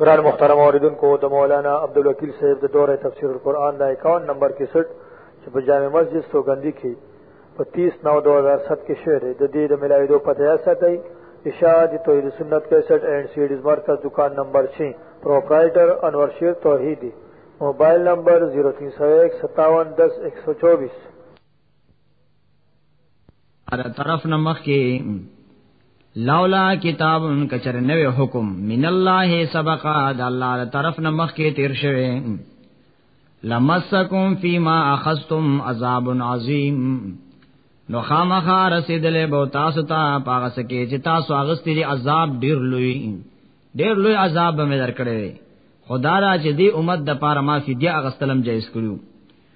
قرآن مخترم آردن کو دا مولانا عبدالوکیل صاحب دا دور تفسیر القرآن دا اکاون نمبر کی سٹ چھ پا جامع مسجد سو گندی کی پا تیس نو دو ہزار ست کے شعر دا دید ملاوی دو پتہ ایسا تی اشاعت توحید سنت کے سٹ اینڈ سیڈیز مرکز دکان نمبر چھ پروپرائیٹر انور شیر توحیدی موبائل نمبر زیرو تین سو ایک ستاون دس ایک سو چوبیس اره طرف نه مخ کې لولا کتاب کچر نوې حکم من الله سبقا د الله تر طرف نه مخ کې تیر شوی لمسکم فیما اخذتم عذاب عظیم نو خامخا رسیدلې بو تاسو ته پاغه سکه چې تاسو اغستې دي عذاب ډیر لوی ډیر لوی عذاب به مې درکړې خدا را چې دی امت د پاره ما فدیه اغستلم جایز کړو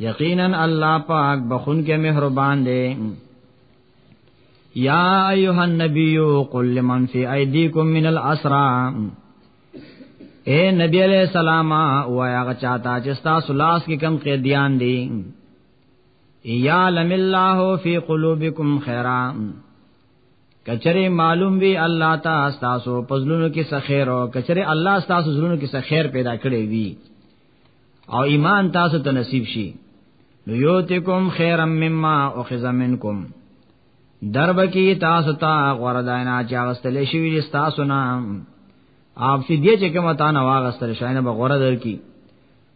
یقینا الله پاک بخون کې مهربان دی یا ایها النبی قل لمن فی ایدیکم من الاسرا اے نبی علیہ السلام وایا غچاتا چې تاسو لاس کې کم قیدیان دي یا لم الله فی قلوبکم خیرا کچره معلوم وی الله تا تاسو پزلونو کې سخیر او کچره الله تاسو زلونو کې سخیر پیدا کړی وی او ایمان تاسو ته نصیب شي نو یوتکم خیرم مما اخذ منکم درب کی تاسو ته غوړه داینا چې واستل شي وی تاسو نه اپ فدیه چې کوم تا نه واغستل شاینه به غوړه در کی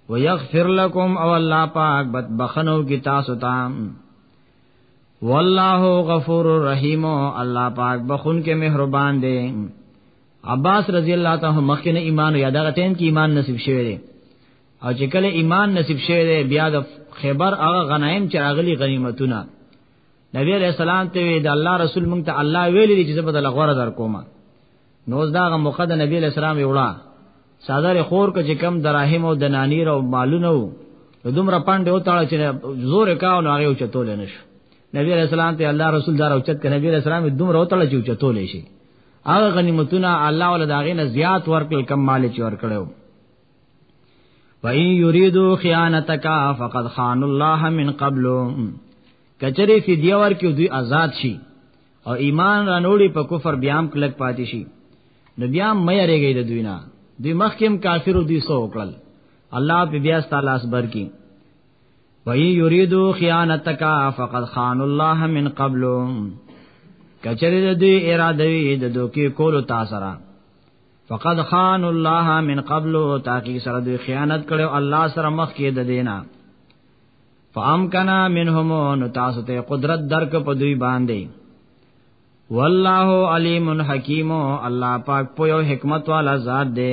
ويغفر لكم او الله پاک بد بخنو کی تاسو ته والله غفور رحیم الله پاک بخون کې مهربان دی عباس رضی الله تعالی مخکنه ایمان یا دغه ټیم کې ایمان نصیب شوه دی او چې کله ایمان نصیب شوه دی بیا د خیبر هغه غنایم چې اغلی غنیمتونه نبی علیہ السلام ته وی د الله رسول مونږ ته الله ویلی چې زبد الله غره در کومه نو داغه مخه د نبی علیہ السلام یوړه ساده خور کو چې کم دراهم او دنانیر او مالونه و دومره پاندې او تاړه چې زور کاو نو هغه چتول نه شو نبی علیہ السلام ته الله رسول دار اوچت کړي نبی علیہ السلام دومره وتل چې چتولې شي هغه غنیمتونه الله ول داغې نه زیات ورکل کم مال چې ورکړو وَإِن يُرِيدُوا خِيَانَتَكَ فَقَدْ خَانُوا اللَّهَ مِنْ قَبْلُ کچری فدیه ورکیو دوی آزاد شي او ایمان رانوړي په کفر بیام کلک پاتې شي نو بیا مې اړېږي د دوی نه دوی مخکیم کافرو دوی سو وکړل الله په بیا ستالاس برکی وَإِن يُرِيدُوا خِيَانَتَكَ فَقَدْ خَانُوا اللَّهَ مِن قَبْلُ کچری د دوی اراده وی د دوکي کولو تا سره فقد خان الله من قبل تاکي سره دوی خیانت کړو الله سره مخ کې د دینا فامکنا منهم نو تاسو ته قدرت درک په دوی باندې والله علیم حکیم الله پاک په یو حکمت والا ذات دی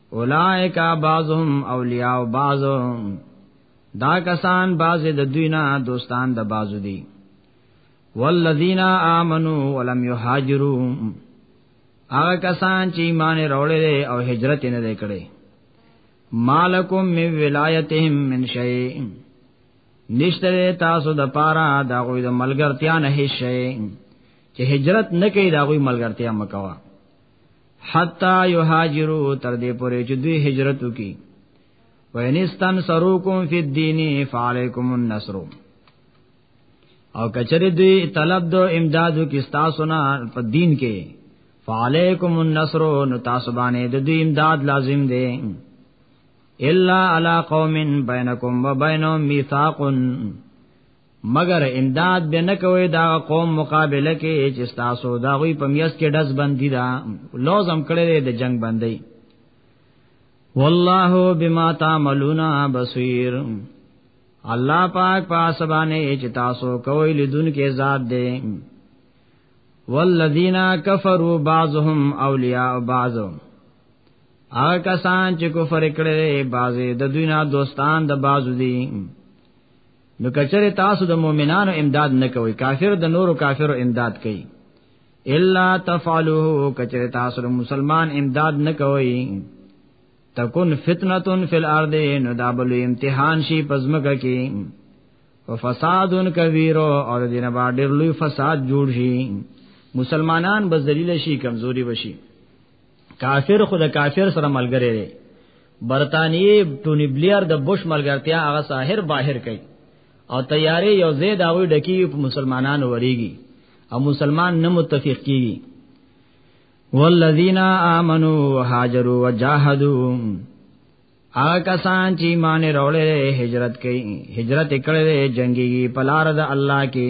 اولائک بعضهم اولیاء بعضهم دا کسان بعض د دوی نه دوستان د بعضو دي والذین آمنو ولم یهاجروا هغه کسان چې ایمان راوړل او هجرت نه کړي مالکم من ولایتهم من شیء نشته تاسو د پاره دا غوی د ملګرتیا نه هیڅ شي چې هجرت نه کوي دا غوی ملګرتیا مکوا حتا یهاجروا تر دې پورې چې دوی هجرت وکړي وینستان سروکم فی الدین فعلیکم النصر او کچری دوی طلب دو امدادو کی تاسو نه په دین کې فعلیکم النصر نو تاسو باندې د دوی امداد لازم دی الا علی قوم بینکم و بینهم میثاق مگر امداد به نه کوي دا قوم مقابله کې چې تاسو دا غوي په میاس کې دز بندي دا لوزم کړي د جنگ بندي والله بما تعملون بصير الله پاک پاسبانه چې تاسو کوی لدون کې ذات دی والذین کفروا بعضهم اولیاء بعض هغه کسان چې کفر کړي بعضې د دوی نه دوستان د بعضو دي نو کچره تاسو د مؤمنانو امداد نه کوي کافر د نورو کافرو امداد کوي الا تفعلوه کچره تاسو د مسلمان امداد نه کوي تکون فتنه فی الارض نو دا بل امتحان شي پزمکه کې او فساد کبیر او دینه باندې لوی فساد جوړ شي مسلمانان بذلیل شي کمزوري وشي کافر خو د کافر سره ملګری دی برتانیې ټونی بلیر د بوش ملګرتیا هغه ساحر باهر کوي او تیارې یو زید هغه ډکی په مسلمانانو وریږي او مسلمان نه متفق کیږي والذین آمنوا وهاجروا وجاهدوا هغه کسان چې ایمان وروړي هجرت کوي هجرت کړي جنگي په لار د الله کې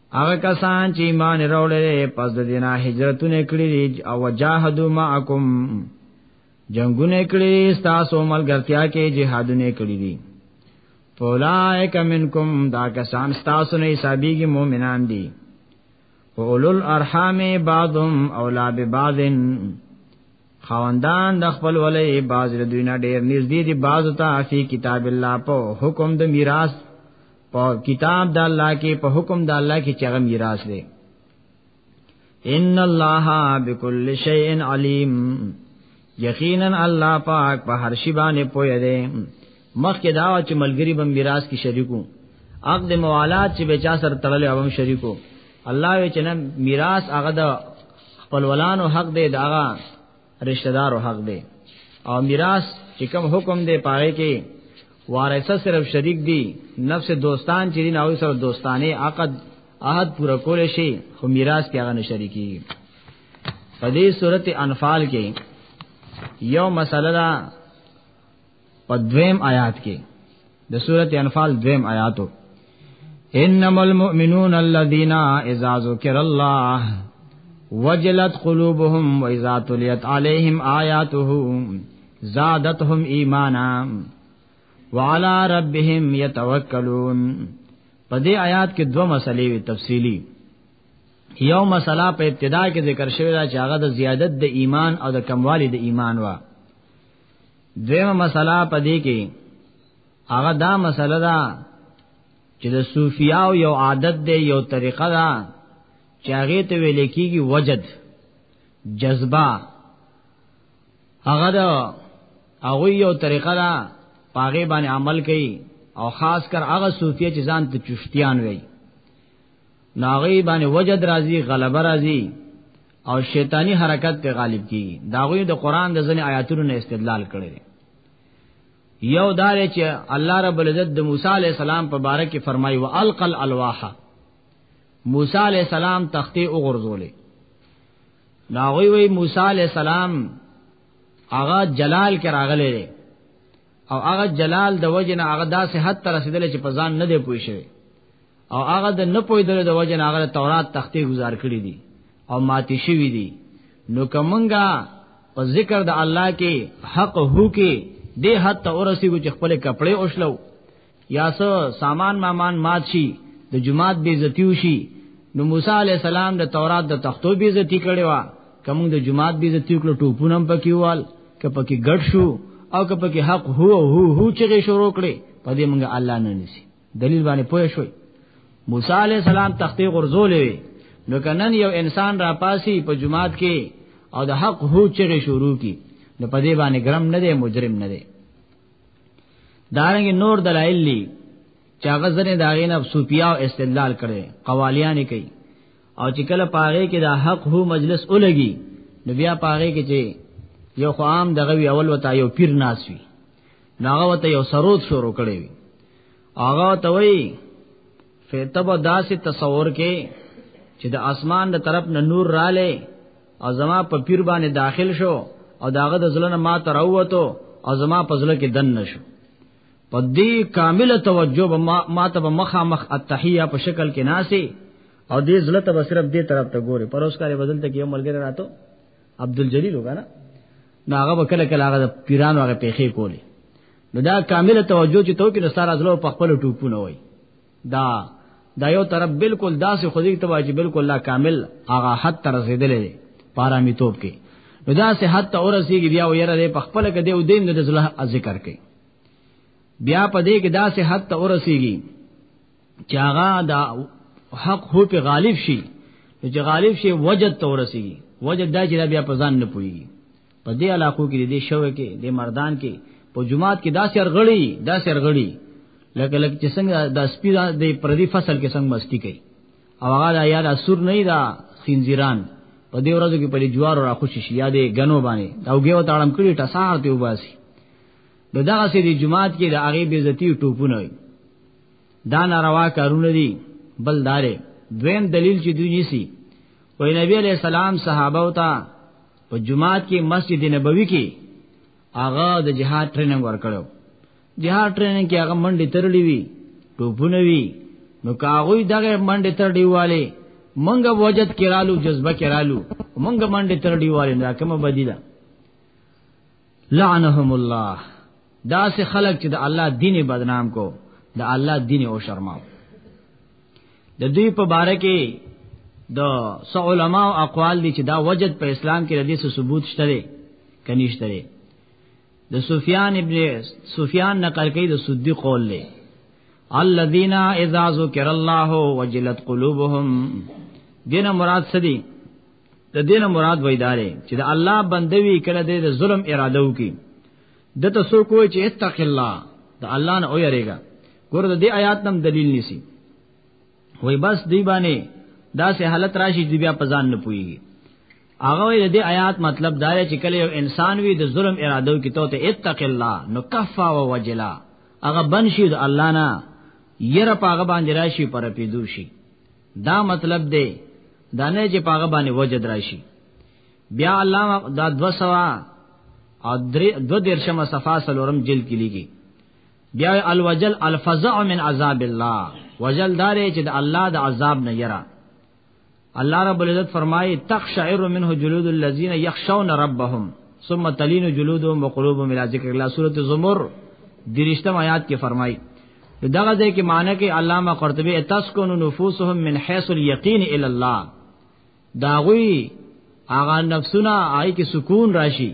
هغه کسان چې ایمان راوړل پس د دینه هجرتونه کړی او جاهدوا معکم جنگونه کړی تاسو ملګرتیا کې جهادونه کړی دي اولائک منکم دا کسان تاسو نه حسابيږي مؤمنان دي اولل ارحام بعضهم اولا ببعضن خواندان د خپل ولې باز ردوینا ډیر نږدې دي باز ته فی کتاب الله په حکم د میراث په کتاب د الله کې په حکم د الله کې چې هغه میراث دی ان الله بكل شيء عليم یقینا الله پاک په هر شی باندې پوهه دی مخکې دا چې ملګری به میراث کې شریکو عقد موالات چې بچا سره تړلې او هم شریکو الله یې چې نه میراث هغه د خپلولانو حق دی دا رشتہ دارو حق دی او میراث چې کوم حکم دی پاره کې وارثه صرف شریک دی نفس دوستان چې دین او سره دوستانه عقد عهد پوره کول شي خو میراث کې هغه نه شریکي په دې سورته انفال کې یو مسله په دویم آیات کې د سورته انفال دویم آیاتو انما المؤمنون الذين اذا ذكر الله وجلت قلوبهم واذا تليت عليهم اياته زادتهم ایمانا وعلى ربهم يتوکلون په دې آیات کې دوه مسلې وی تفصیلی یو مسله په ابتدا کې ذکر شوی دا چې هغه د زیادت د ایمان او د کموالی د ایمان وا دیمه مسله پدې کې هغه دا مسله ده چې د صوفیاو یو عادت دی یو طریقه ده چې هغه ته ویل کېږي وجد جذبه هغه دا هغه یو طریقه ده پاغه باندې عمل کوي او خاص کر هغه صوفیه چې ځان ته چشتیان وي ناغي باندې وجد راځي غلبه راځي او شیطانی حرکت په غالب کیږي داغوی د قران د ځنې آیاتونو نه استدلال کړي یو دار چې الله رب العزت د موسی علی السلام په باره کې فرمایي والقل الواح موسی علی السلام تخته وګرځولې ناغوی وی موسی علی السلام هغه جلال کې راغلی دی او هغه جلال د وجنه هغه داسې حد تر رسیدل چې په ځان نه دی پوي شوی او هغه د نه پویدل د وجه هغه تورات تختې گزار کړی دي او ماتی شوی دي نو کومنګا په ذکر د الله کې حق هو کې دې حد ته ورسیږو چې خپل کپڑے اوښلو یا سو سامان مامان مات شي د جماعت بی عزتی وشي نو موسی علی السلام د تورات د تختو بی عزتی کړي وا کوم د جماعت بی عزتی کړو ټوپونه هم پکې وال که پکې ګډ شو او که پکې حق هو هو هو چې شروع کړي په دې مونږه الله نه نسی دلیل باندې پوه شوي موسی علی السلام تختې غرزولې وي نو کنن یو انسان را پاسي په جماعت کې او د حق هو چغه شروع کی نو په دې باندې ګرم نه دی مجرم نه دی دارنګ نور دلایل لی چې هغه ځنه داغې نه صوفیا او استدلال کړي قوالیان کوي او چې کله پاره کې دا حق هو مجلس ولګي نو بیا پاره کې چې یو خام دغه وی اول وتا یو پیر ناسوي ناغه وته یو سرود شروع کړي وي هغه ته وی فتب داسې تصور کې چې د اسمان د طرف نه نور رااله او زما په پیر باندې داخل شو او داغه د زلنه ما تر اوته او زما په زله کې دن نشو په دې کامل توجه ما, ما ته مخه مخ التحیه په شکل کې ناسي او دې زلته صرف دې طرف ته ګوري پر اوس کاري بدل ته کې ملګری راتو عبدالجلیل وګانا نو هغه به کله کله هغه پیرانو هغه پیخې کولې نو دا کامله توجه چې توکي نو سارا زلو په خپل ټوپونه وای دا دا یو طرف بالکل داسې خودی ته واجب بالکل لا کامل هغه حد تر رسیدلې دي پارامی توپ کې نو دا سه حد ته اورسیږي بیا ویره دې په خپل کې دی او دین د ذکر کوي بیا په دې کې دا سه حد ته اورسیږي چې هغه دا حق هو په غالب شي چې غالب شي وجد تورسي وجد دا چې بیا په ځان نه پوي په دې علاقو کې دې شوه کې دې مردان کې په جمعات کې داسې ارغړي داسې ارغړي لکه لکه چې څنګه د سپی د پردي فصل کې څنګه مستی کوي او هغه دا یاد اسور نه دا خنزیران په دې ورځو کې په جوار را خوشی شي یادې غنو باندې او ګیو تاړم کړي ټسار ته وباسي د دغه سې د جمعات کې د هغه بیزتی ټوپونه وي دا ناروا کارونه دي بل دارې دویم دلیل چې دوی نیسی وای نبی علیہ السلام صحابه او ته په جمعات کې مسجد نبوي کې هغه د جهاد ټریننګ ورکړو جهاد ټریننګ کې هغه منډي ترړې وی ټوپونه وی نو کاغوی دغه منډي ترړې والے منګه وجد کرالو جذبه کرالو منګه منډي ترړې والے دا کومه بدیله لعنهم الله دا سه خلق چې د الله دین بدنام کو د الله دین او شرماو د دوی په باره کې د سو علماء او اقوال دي چې دا وجد په اسلام کې ردی سو ثبوت شته دي کنيشته دي د سفیان ابن سفیان نقل کوي د سدی قول له الذين اذا ذكر الله وجلت قلوبهم دین مراد سدي د دینه مراد وایدارې چې د الله بندوي کړه دې د ظلم اراده وکي د تاسو کوی چې اتق الله د الله نه اوریږي ګور د دې آیات نم دلیل نسی وای بس دی باندې دا سه حالت راشي چې بیا پزان نه پويږي هغه د دې آیات مطلب دا دی چې کله یو انسان وي د ظلم اراده وکي ته ته اتق الله نو کفا و وجلا هغه بنشي د الله نه یره پاغه باندې راشي پر پیدو شي دا مطلب دی دا نه چې پاغه باندې وجد راشي بیا علامه دا 200 او درې دو درشمه صفه سلورم جلد کې لیکي بیا الوجل الفزع من عذاب الله وجل دارې چې د الله د عذاب نه یرا الله رب العزت فرمایي تخشعر منه جلود الذين يخشون ربهم ثم تلين جلودهم وقلوبهم الى ذکر الله سوره زمر درشتم آیات کې فرمایي دغه ځای کې معنی کې علامه قرطبي تسكن نفوسهم من حيث اليقين الى الله داغوی هغه نفسونه آی کې سکون راشي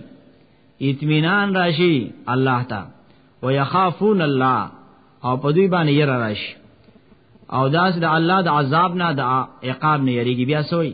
اطمینان راشي الله تا ويخافون الله او په دوی باندې ير راشي او داس د الله د عذاب نه د عقاب نه یریږي بیا سوی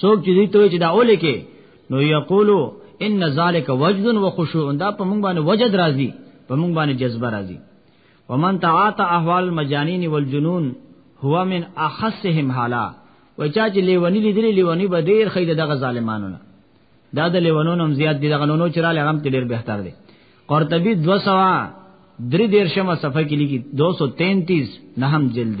څوک چې دې ته چې دا اول کې نو یقولو ان ذالک وجد و خشوع دا په مونږ باندې وجد راځي په مونږ باندې جذبه راځي ومن تعاطى احوال المجانين والجنون هو من اخصهم حالا و چا چې لیونی لیدلی لیونی به ډیر خید دغه ظالمانو نه دا د لیونونو هم زیات دي دغه نونو چرال هغه هم ډیر بهتر دي قرطبی 200 درې دیرشمه صفحه کې لیکي 233 نهم جلد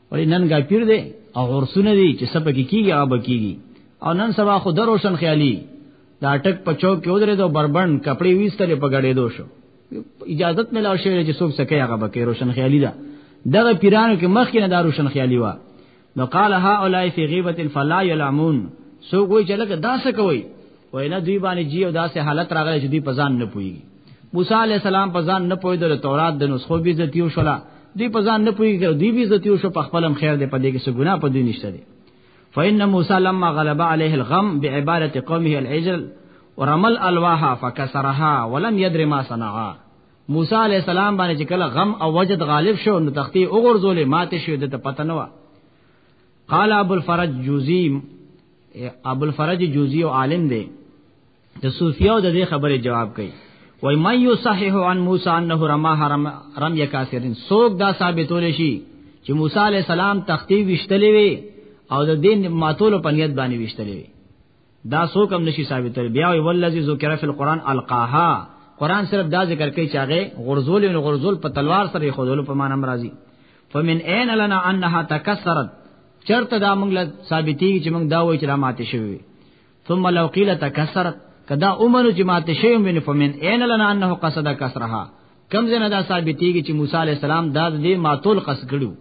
ولی نن گا پیر دی او ورسونه دی چې سبا کې کیږي هغه کیږي او نن سبا خو دروشن خیالي دا ټک پچو کې ودرې دو بربند کپڑے ویستلې په غړې دو شو اجازه ملاو شوې چې څوک سکه هغه بکې روشن خیالي دا دغه پیرانو کې مخ کې نه دا روشن خیالي وا نو قال هؤلاء فی غیبت فلا یلعمون سو کوئی چې لکه دا څه کوي وینا دوی باندې جی او داسې حالت راغلی چې دوی په ځان نه پوي موسی علی السلام په ځان نه پوي د تورات د نسخو بي عزتیو شولا دوی په ځان نه پوي دوی بي عزتیو شو په خپلم خیر دی په دې کې څه ګناه په دوی نشته دی فإن موسى لما غلب عليه الغم بعبارة قومه العجل ورمل الواها فكسرها ولم يدر ما صنعا موسی علی السلام باندې چې کله غم او وجد غالب شو نو تختی وګرځولې ماته شو د پتنوا قال ابو الفرج جوزی ابو الفرج جوزی او عالم دی د صوفیاو د دې خبره جواب کوي وای مې یو صحیح عن موسی انه رما حرم رم یکاسرین سوق دا ثابتول شي چې موسی علی السلام تختی وشتلې وي او د دین ماتول په نیت باندې وشتلې وي دا څوک هم نشي ثابتول بیا وی ولذي ذکر فی القران القاها قران صرف دا ذکر کوي چې هغه غرزول نو غرزول په تلوار سره خودول په معنی مرضی فمن عین لنا انها تکسرت چرته دا موږ له ثابتي چې موږ دا وایو چې را ماته شوی ثم لو قیل تکسرت کدا عمر چې ماته شوی من فمن عین لنا انه قصد کسرها کم زنه دا ثابتي چې موسی علی السلام دا دې ماتول قصد کړو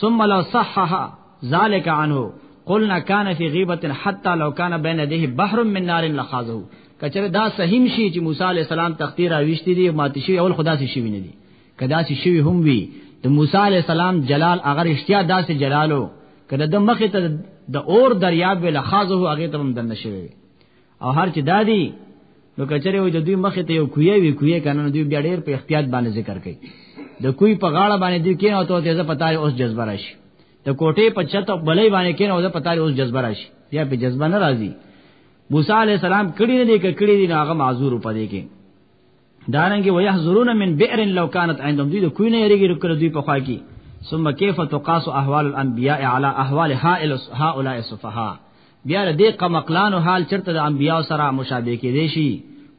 ثم لو صحح ذلك عنه قلنا كان في غيبه حتى لو كان بين يديه بحر من نار لخاذه کچره دا صحیح شي چې موسی عليه السلام تختی را وشتي دي ماته شي اول خدا سي شي نه دي کدا سي شي هم وي د موسی عليه السلام جلال اگر اشتیا داسې جلالو کله د مخ ته د اور دریاب ویل خاذه هغه ته هم دنه شوی او هر چې دادی نو کچره وي د دوی مخې ته یو کوی وی کوی کنه دوی بیا ډیر په احتیاط باندې ذکر کوي د کوی په غاړه باندې دوی کین او ته ته پتا اوس جذبه راشي د کوټې په چت او بلې باندې کین او ته پتا اوس جذبه راشي یا په جذبه نه راځي موسی علی السلام کړي نه دي کړي دي هغه معذور پدې کې دارنګي ويحذرون من بئر لو كانت عندهم دوی د کوی نه یریږي رکل دوی په خوا کې ثم كيف تقاس احوال الانبياء على احوال هؤلاء السفهاء بیا د دې قمقلان او حال چرته د انبياء سره مشابه کې دي شي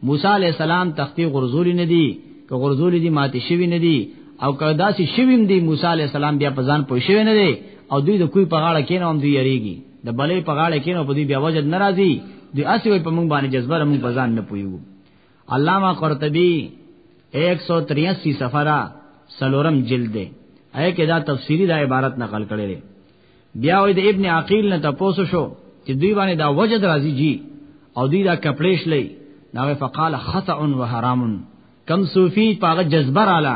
موسی عليه السلام تختی غرزول نه دي که غرزول دي ماته شوی نه دي او که داسې شویم دي موسی عليه السلام بیا په ځان پوه شوی نه دي او دوی د کوی په غاړه کې نه هم دوی یریږي د بلې په غاړه کې نه په دوی بیا وجد ناراضي دوی اسې په موږ باندې جذبه موږ په ځان نه پويو علامہ قرطبی 183 صفحه سلورم جلد دی اې کې دا تفسیری دا عبارت نقل کړی دی بیا وې د ابن عقیل نه تاسو شو چې دوی باندې دا وجد راځي جی او دوی دا کپړېش لې دا فقال خطا و حرام کم صوفی پاغه جذبه رااله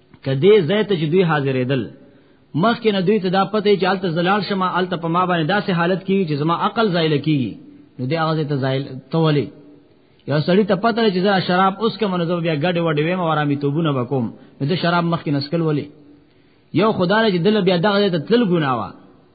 کدی زیت چې دوی حاضرېدل مخکې نه دوی ته دا پته چې الته زلال شمه الته په ما باندې داسې حالت کیږي چې زما عقل زایل کیږي نو دی هغه ته زایل تولې یو سړی ته پته چې زه شراب اوس کوم نو بیا ګډ وډ ویم او آرامي توبونه وکوم نو زه شراب مخکې نسکل ولې یو خدای چې دل بیا دغه ته تل ګناوه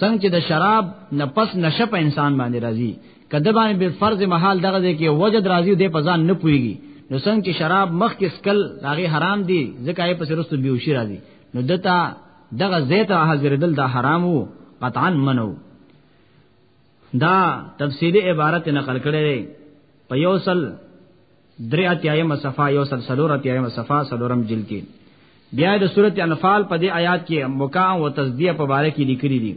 څنګه چې د شراب نه پس نشه په انسان باندې راځي کده باندې به فرض محال دغه دی کې وجد راځي د په ځان نه پويږي نو څنګه چې شراب مخ کې سکل هغه حرام دي ځکه یې پس رسو بیوشي راځي نو دتا دغه زیت حاضر دل دا حرام وو قطعا منو دا تفصیلی عبارت نقل کړي په یوصل درې اتیایم صفه یو سل سلور اتیایم صفه سلورم جلد کې بیا د سورته انفال په دې آیات کې مکا او تصدیه په باره کې لیکلي دي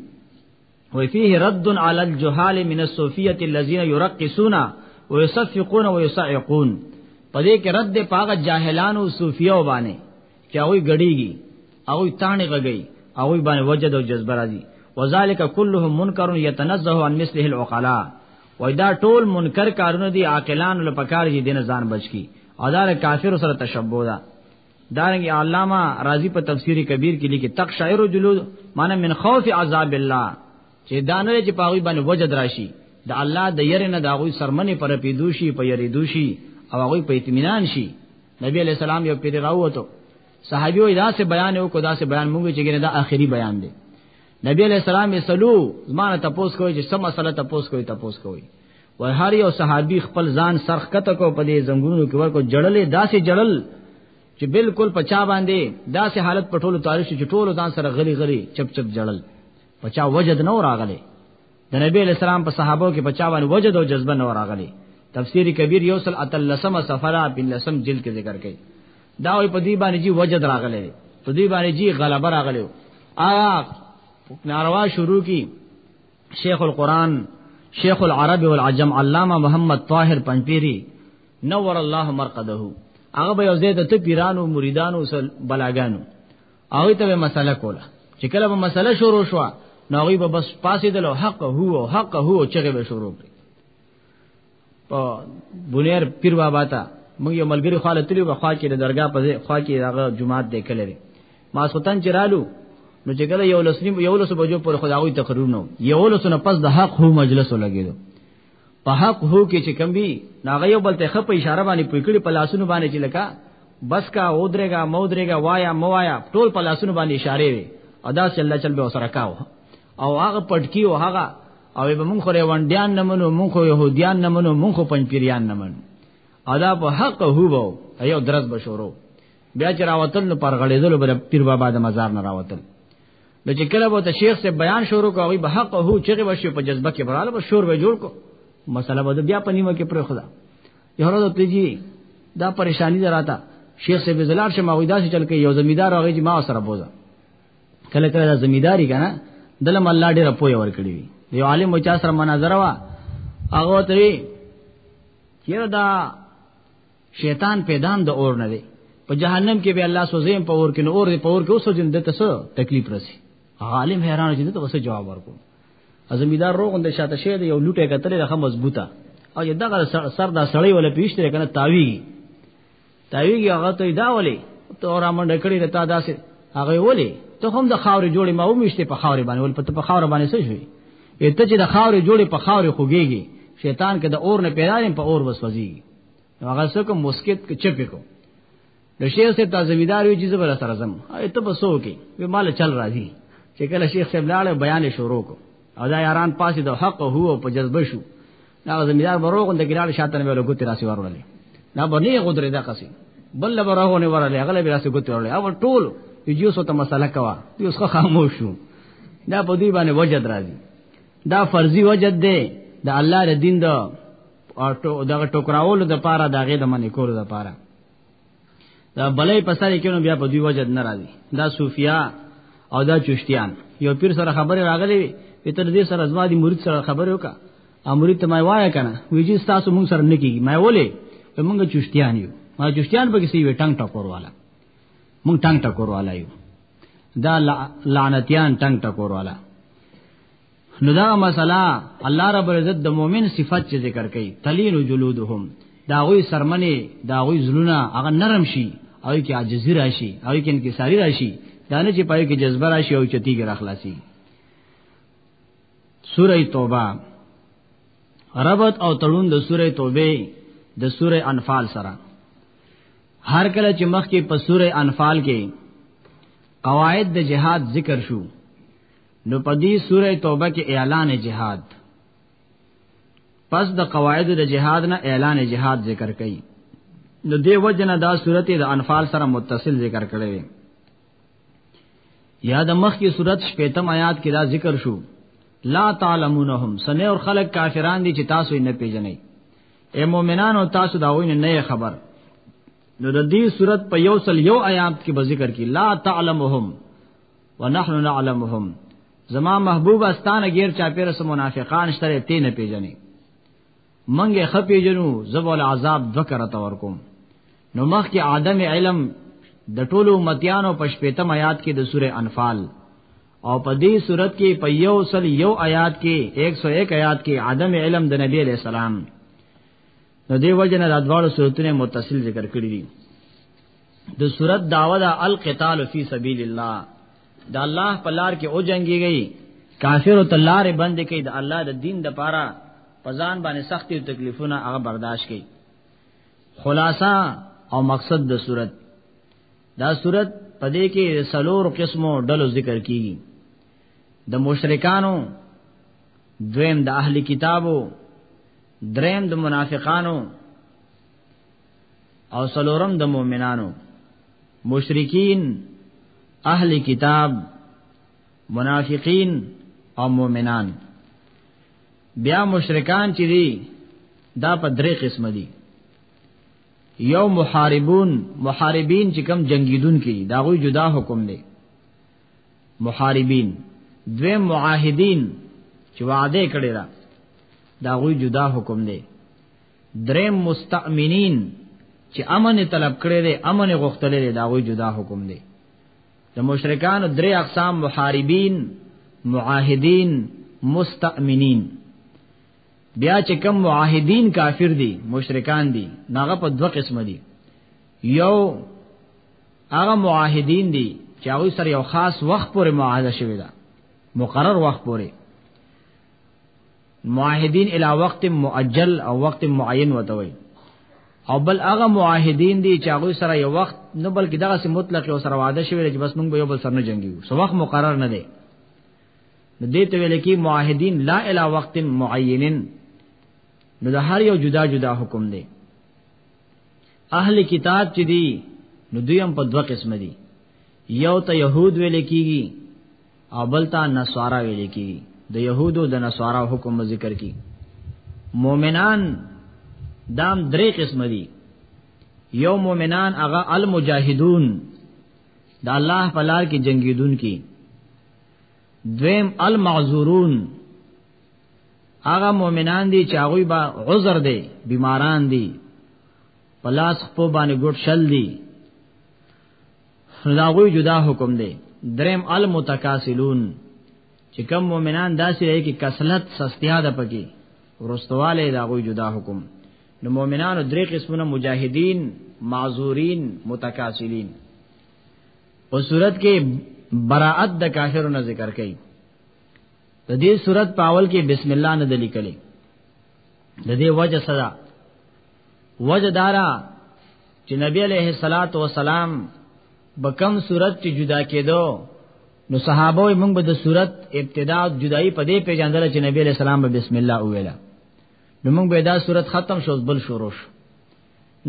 وی فيه رد على الجهال من الصوفيه الذين يرقصون ويصفقون ويصعقون په دې کې رد په هغه جاهلانو صوفیو باندې چې هغه غړيږي هغه تانه غږي هغه باندې وجد او جذبه راځي وذالک كله منکر يتنزه عن مثله العقلاء وای دا ټول منکر کارونه دي عاقلان له پکار دي دین ځان بچ کی او دا کافر سره تشبوه ده دارنګ علامہ رازی په تفسیر کبیر کې لیکي تک شاعر جلود معنی من خوف عذاب الله چې دانه چې پاوی باندې وجد راشي د الله د ير نه داوی سرمنه پر پیدوشي په یری دوشي او هغه په اطمینان شي نبی علیہ السلام یو پیر راوته صحابي وې داسې بیان او کو داسې بیان موږ چې ګره دا آخري بیان دی نبی علیہ السلام یې سلو زمانه تپوس کوي چې سم مسله تپوس کوي تپوس کوي و هر یو صحابي خپل ځان سرخ کته کو په دې زنګونو کې ورکو جړلې داسې جړل چې بالکل پچا باندې داسې حالت په ټولو تاریخ چې ټولو ځان سره غلي غلي چپ چپ جړل پچا وجد نو راغله د نبی علیہ السلام په صحابه کې په چا باندې وجد او جذبه نه راغلي تفسیر کبیر یو سل اتلسم سفرا بلسم جل کې ذکر کړي دا وي په دې باندې جی وجد راغلي په دې باندې جی غلبه راغلي آیا ناروا شروع کی شیخ القرآن شیخ العرب والعجم علامہ محمد طاهر پنځپيري نور الله مرقده هغه به یو زید ته پیرانو مریدانو سره بلاګانو هغه ته مسله کوله چې کله به مسله شروع شو نو هغه به بس پاسې د حق هو حق هو چغه به شروع کړي په بنیر پیر بابا ته موږ یو ملګری خاله تلی په خوا کې د درگاه په خوا کې هغه جمعات دی کړل ما سلطان چرالو نو چې کله یو لسنی یو لس بجو پر خدای تقریر نو یو لسنه پس د حق هو مجلس لګیدو په حق هو کې چې کم وي ناغه یو بل ته خپ اشاره باندې پکړي په لاسونو باندې چې لکه بس کا اودريګا مودريګا وایا موایا ټول په لاسونو باندې اشاره وي ادا چې الله چل به وسره کاو او هغه پټکی او هغه او به مونږ خو ریوانډیان نه منو مونږ خو يهوديان نه منو مونږ خو پنځپیریان نه منو ادا په حق هو وو ایو درس بشورو بیا چې راوتل نو پرغړېدل بر پیر بابا د مزار نه راوتل نو چې کله وو ته شیخ سے بیان شروع کو هغه به حق هو چې وشو په جذبه کې براله به شور به جوړ کو مسله به بیا په نیمه کې پر خدا یاره ته جی دا پریشانی دراته شیخ سے بزلار شه ماویدا سے چل کې یو زمیدار هغه چې ما سره بوزا کله کله دا زمیداری کنه دلم الله ډیر پوی ور کړی وی یو عالم مچا سره مناظره وا هغه ته چیرې دا شیطان پیدام د اور نه دی په جهنم کې به الله سوزیم په اور کې نو اور دی په اور کې اوسو جن دته سو تکلیف رسی عالم حیران چې دته وسه جواب ورکو ازمیدار روغند شاته شه دی یو لوټه کتل لخه مضبوطه او یدا غل سر دا سړی ولا پیشتره کنه تاوی تاویږي هغه ته دا ولي ته اور امنډ کړی ته تا داسې هغه ولي ته هم د خاورې جوړې ما ومشته په خاورې باندې ول په خاورې باندې څه شوی ته چې د خاورې جوړې په خاورې خوګيږي شیطان کې د اور نه پیدا په اور وسوځي هغه څوک مسکت کې چپې کو د شیخ صاحب تعزمیدار یو جزب را سره زم او ته په سو کې به مال چل راځي چې کله شیخ صاحب لاړ بیان شروع کو او دا یاران پاسې د حق هو په جذبه شو دا زمیدار بروغ د ګراړ شاته نه له ګوتې راسي ورولې دا باندې غدرې دا قصې بل له بروغ نه ورولې هغه به راسي ګوتې ورولې او ټول یو څه ته مسله کوا یو څه خاموش شو دا په دې باندې وجد راځي دا فرضي وجد دی د الله د دین د او دغه ټوکراولو د پاره دغه د منې کولو د پاره دا بلې په سره کې نو بیا په دوی وجد ناراضي دا صوفیا او دا چشتیان یو پیر سره خبره راغلی وي په تر دې سره ازما دي مرید سره خبره وکا امرید ته ما وایا کنه ویجی تاسو مونږ سره نه کیږي ما ولې مونږ چشتیان یو ما چشتیان په کې سی وي ټنګ ټکور والا مونږ ټنګ ټکور والا یو دا لعنتیان ټنګ ټکور والا نو دا مسله الله رب العزت د مؤمن صفت چې ذکر کړي تلین جلودهم دا غوي سرمنه دا غوي زلونه هغه نرم شي او کې عاجزی راشي او کې انکساری راشي دا نه چې پای کې جذبه راشي او چتی کې راخلاصي سوره توبه ربط او تړون د سوره توبه د سوره انفال سره هر کله چې مخ کې په سوره انفال کې قواعد د جهاد ذکر شو نو په دې سوره توبه کې اعلان جهاد پس د قواعد د جهاد نه اعلان جهاد ذکر کړي نو دې وجنه دا سوره د انفال سره متصل ذکر کړي وي یا د مخ کی صورت شپیتم آیات کې دا ذکر شو لا تعلمونهم سنه اور خلق کافران دي چې تاسو یې نه پیژنئ اے مؤمنانو تاسو دا وینئ نه خبر نو د دې صورت په یو سل یو آیات کې به ذکر کی لا تعلمهم ونحن نعلمهم زما محبوب استانه غیر چا پیر سم منافقان شته تی نه پیژنې منګه خپې جنو زبول عذاب ذکر تور کوم نو مخ کې عدم علم د ټولو متیانو پشپیتم آیات کې د سوره انفال او په دې صورت کې په یو سل یو آیات کې 101 آیات کې عدم علم د نبی علیہ السلام نو دی وجه نه د دواړو صورتونو متصل ذکر کړی دي د صورت داوا دا القتال فی سبیل الله دا الله په لار کې او جنگي گئی کافر او تلار بند کړي د الله د دین د پاره پزان باندې سختی او تکلیفونه هغه برداشت کړي خلاصہ او مقصد د صورت دا صورت پدې کې سلور قسمو ډلو ذکر کیږي د مشرکانو دویم د اهلی کتابو دریم د منافقانو او سلورم د مؤمنانو مشرکین اهل کتاب منافقین او مؤمنان بیا مشرکان چې دي دا په درې قسم دي یو محاربون محاربین چې کم جنگیدون کې دا غوي جدا حکم دی محاربین دویم معاهدین چې وعده کړی دا دا غوی جدا حکم دی دریم مستأمنین چې امن طلب کړي دي امن غوښتلې دي دا غوی جدا حکم دی د مشرکان درې اقسام محاربین معاهدین مستأمنین بیا چې کم معاهدین کافر دي مشرکان دي ناغه په دوه قسم دي یو هغه معاهدین دي چې هغه سره یو خاص وخت پورې معاهده شوی دا مقرر وخت پورې معاهدین الی وقت مؤجل او وقت معین وته وي او بل هغه معاهدین دي چې هغه سره یو وخت نه بلکې دغه سي مطلق یو سره وعده شوی چې بس موږ به یو بل سره نه جنگیو سو وخت مقرر نه دی نو دې ته ویل کې معاهدین لا الی وقت معین نو د هر یو جدا جدا حکم دی اهل کتاب چې دي نو دوی هم په دوه قسم دي یو ته يهود ویل کیږي او بلتا نسوارا ویل کی د يهودو د نسوارا حکم ذکر کی مؤمنان دام درې قسم دي یو مؤمنان هغه المجاهدون د الله په لار کې جنگیدون کی دویم المعذورون هغه مؤمنان دي چې هغه با عذر دي بیماران دي پلاس خپل باندې ګډ شل دي نو دا غوی جدا حکم دی دریم المتکاسلون چې کم مؤمنان داسې دی کې کسلت سستیا ده پکې ورستواله دا غوی جدا حکم نو مؤمنانو درې قسمونه مجاهدین معذورین متکاسلین او صورت کې براءت د کافرو نه ذکر کړي د دې صورت پاول کې بسم الله نه دلی کړي د دې وجه صدا وجه دارا چې نبی علیه الصلاۃ والسلام بکم صورت چې جدا کېدو نو صحابه یې موږ به د صورت ابتدا جدائی په دې پیژندل چې نبی علیہ السلام به بسم الله ویلا نو موږ به دا صورت ختم شو بل شروع شو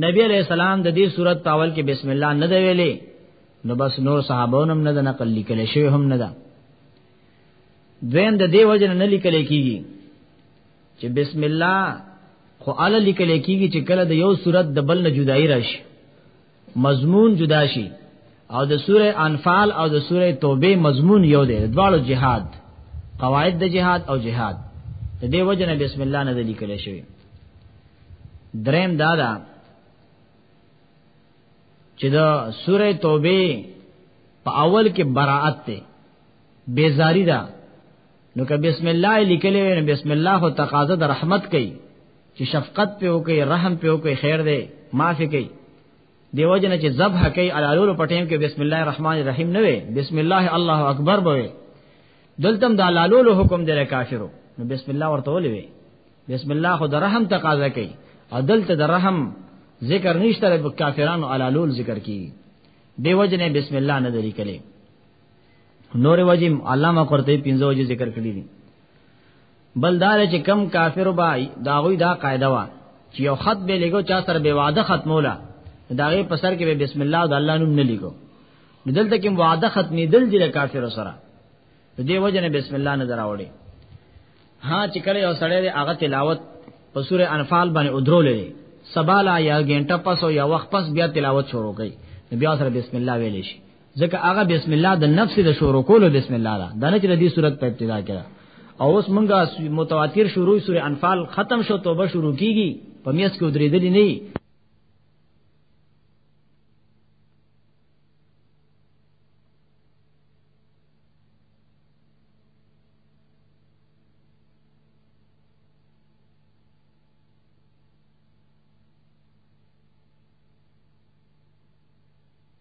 نبی علیہ السلام د دې صورت پاول کې بسم الله نه دی ویلې نو بس نور صحابه هم نه نقل لیکل شوی هم نه دا دویم د دې وجه نه لیکل کیږي چې بسم الله خو ال لیکل کیږي چې کله د یو صورت د بل نه جدای راشي مضمون جدا شي او د سوره انفال او د سوره توبه مضمون یو دی دواړو جهاد قواعد د جهاد او جهاد د دې وجنه بسم الله نه لیکل شوی دریم دادا چې د سوره توبه په اول کې براءت ته بیزاری ده نو که بسم الله لیکلی وي نو بسم الله خو تقاضا د رحمت کوي چې شفقت په وکي رحم په وکي خیر دی معافي کوي دیو جن چې ذبح کوي الالو په ټیم کې بسم الله الرحمن الرحیم نه وي بسم الله الله اکبر به دلتم د الالو حکم دی کافرو نو بسم الله ورته ولوي بسم الله خو د رحم تقاضا کوي او دلته د رحم ذکر نشته د کافرانو الالو ذکر کی دیو جن بسم الله نه دري کلی نور وجه علامه قرطبي پنځه وجه ذکر کړی دي بل دار چې کم کافر با داغوی دا قاعده وا چې یو خط به لګو چا سره به وعده ختمولا داغه په سر کې به بسم الله او د الله نوم نه لګو دلته کې وعده ختمې دل دي کافر سره د دې وجه نه بسم الله نظر راوړي ها چې کله یو سړی هغه تلاوت په سوره انفال باندې ودرولې سبالا یا غنټه پس او یا وخت پس بیا تلاوت شروع کړي بیا سره بسم الله ویلې شي ځکه هغه بسم الله د نفس د شروع کولو بسم الله ده دا نه چې د دې صورت په ابتدا کې او اوس مونږه متواتر شروع سورې انفال ختم شو توبه شروع کیږي په میاس کې درېدلې نه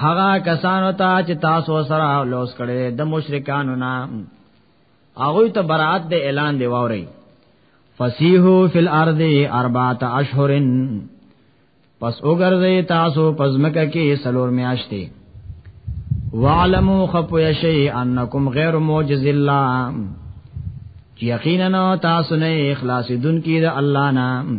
هغه کسانو ته چې تاسو سره لوس کړي د مشرکانو نه هغه ته برات د اعلان دی ووري فسیحو فی الارض اربعه اشهر پس وګرځي تاسو پزمکه کې سلور میاشتې وعلمو خپو یشی انکم غیر معجز الله یقینا تاسو نه اخلاص دن کې د الله نام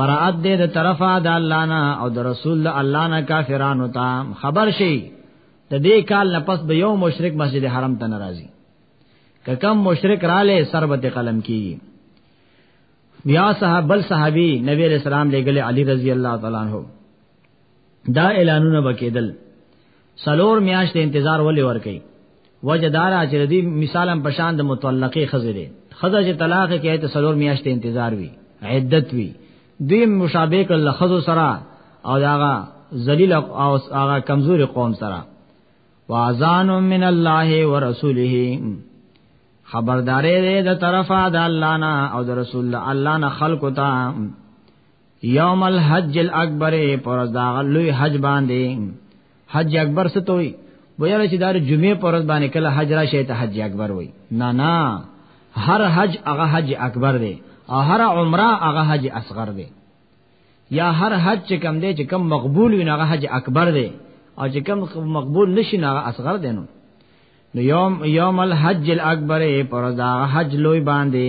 برائت دې د طرفه د الله نه او د رسول الله نه کافرانو ته خبر شي د دې کال نه پس به یو مشرک مسجد حرم ته ناراضي که کم مشرک رااله سربت قلم کی بیا صاحب بل صحابي نبی علیہ السلام لګل علی رضی الله تعالی عنہ دا اعلانونه بکیدل سلور میاشت انتظار ولې ورکي وجدار چې دې مثالم پشان د متعلقې خزره خزه چې طلاق کې ته سلور میاشت انتظار وی عدت وی دې مشابه کله خزو سره او داغه ذلیل او هغه کمزوري قوم سره واذان من الله ورسوله خبردارې دې د طرفه د الله نه او د رسول الله نه خلق ته یوم الحج الاکبر پر دا لوی حج باندې حج اکبر ستوي ویل چې دار جمعې پر باندې کله حج را شي ته حج اکبر وای نه نه هر حج هغه حج اکبر دی او هر عمره هغه حج اصغر دی یا هر حج چې کم دی چې کم مقبول وي هغه حج اکبر دی او چې کم مقبول نشي هغه اصغر دی نو یوم یوم الحج الاکبر پر دا حج لوی باندې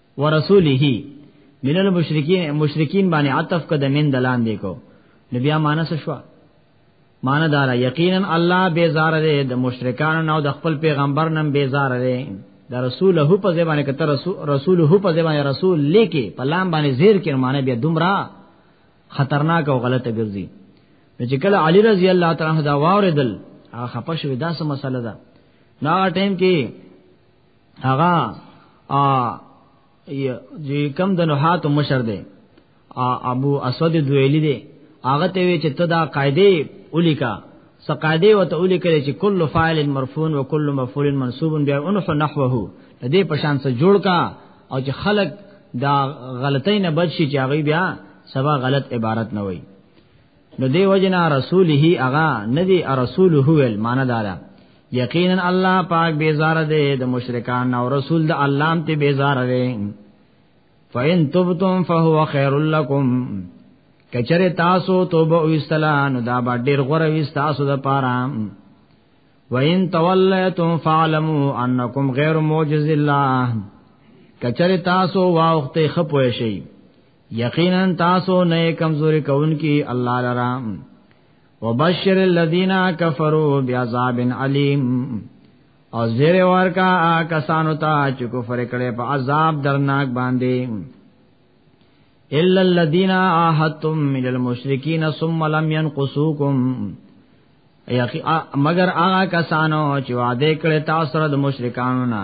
ورسوله من المشرکین مشرکین باندې عطف کده من دلان دی کو نو بیا مانس شو مان دار یقینا الله بیزار دی د مشرکان نو د خپل پیغمبر نن بیزار دی د رسول هو په زبانه کته رسول رسول هو په زبانه رسول لیکي په لام باندې زیر کې معنی بیا دومره خطرناک او غلطه ګرځي چې کله علی رضی الله تعالی دا واوریدل هغه خپش ودا سم مسله ده نا ټیم کې هغه ا یی کم د نحات مشر دی ابو اسود دویلی دی هغه ته وی چې ته دا قاعده الیکا سقاعده وته الیکل چې کل فاعل مرفوع و کل مفعول منصوب بیا انه نحوه دې پشان سره جوړ کا او چې خلق دا غلطۍ نه بچ شي چې هغه بیا سبا غلط عبارت نه وایي نو دی وجنا رسوله اغا ندی رسوله ویل مان دارا یقینا الله پاک بیزار دی د مشرکان او رسول د الله ته بیزار دی فین تبتم فهو خیر لکم کچره تاسو توبه وستلان دا با ډیر غره وستاسو د پاره وین تولیتم فعلموا انکم غیر معجز الله کچره تاسو واخت خپوي شي یقینا تاسو نه کمزوري کوونکی الله لرا وبشر الذين كفروا بعذاب اليم او زیر ورکا کسانو ته چې کفر کړي په عذاب درناک باندې الا الذين عاهدتم من المشركين ثم لم ينقصوكم مگر هغه کسانو چې وعده کړی تاسو سره د مشرکانو نه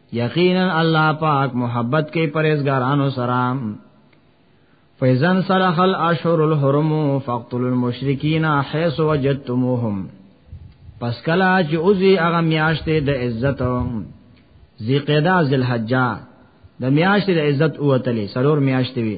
یقینا الله پاک محبت کې پرهیزګارانو سره فیزن صلح الاشهر الحرم فقتل المشرکین حيث وجدتموهم پس کلا چې اوزی هغه میاشتې د عزت ذی قعده ذل حجہ د میاشتې د عزت اوتلې سرور میاشتې وی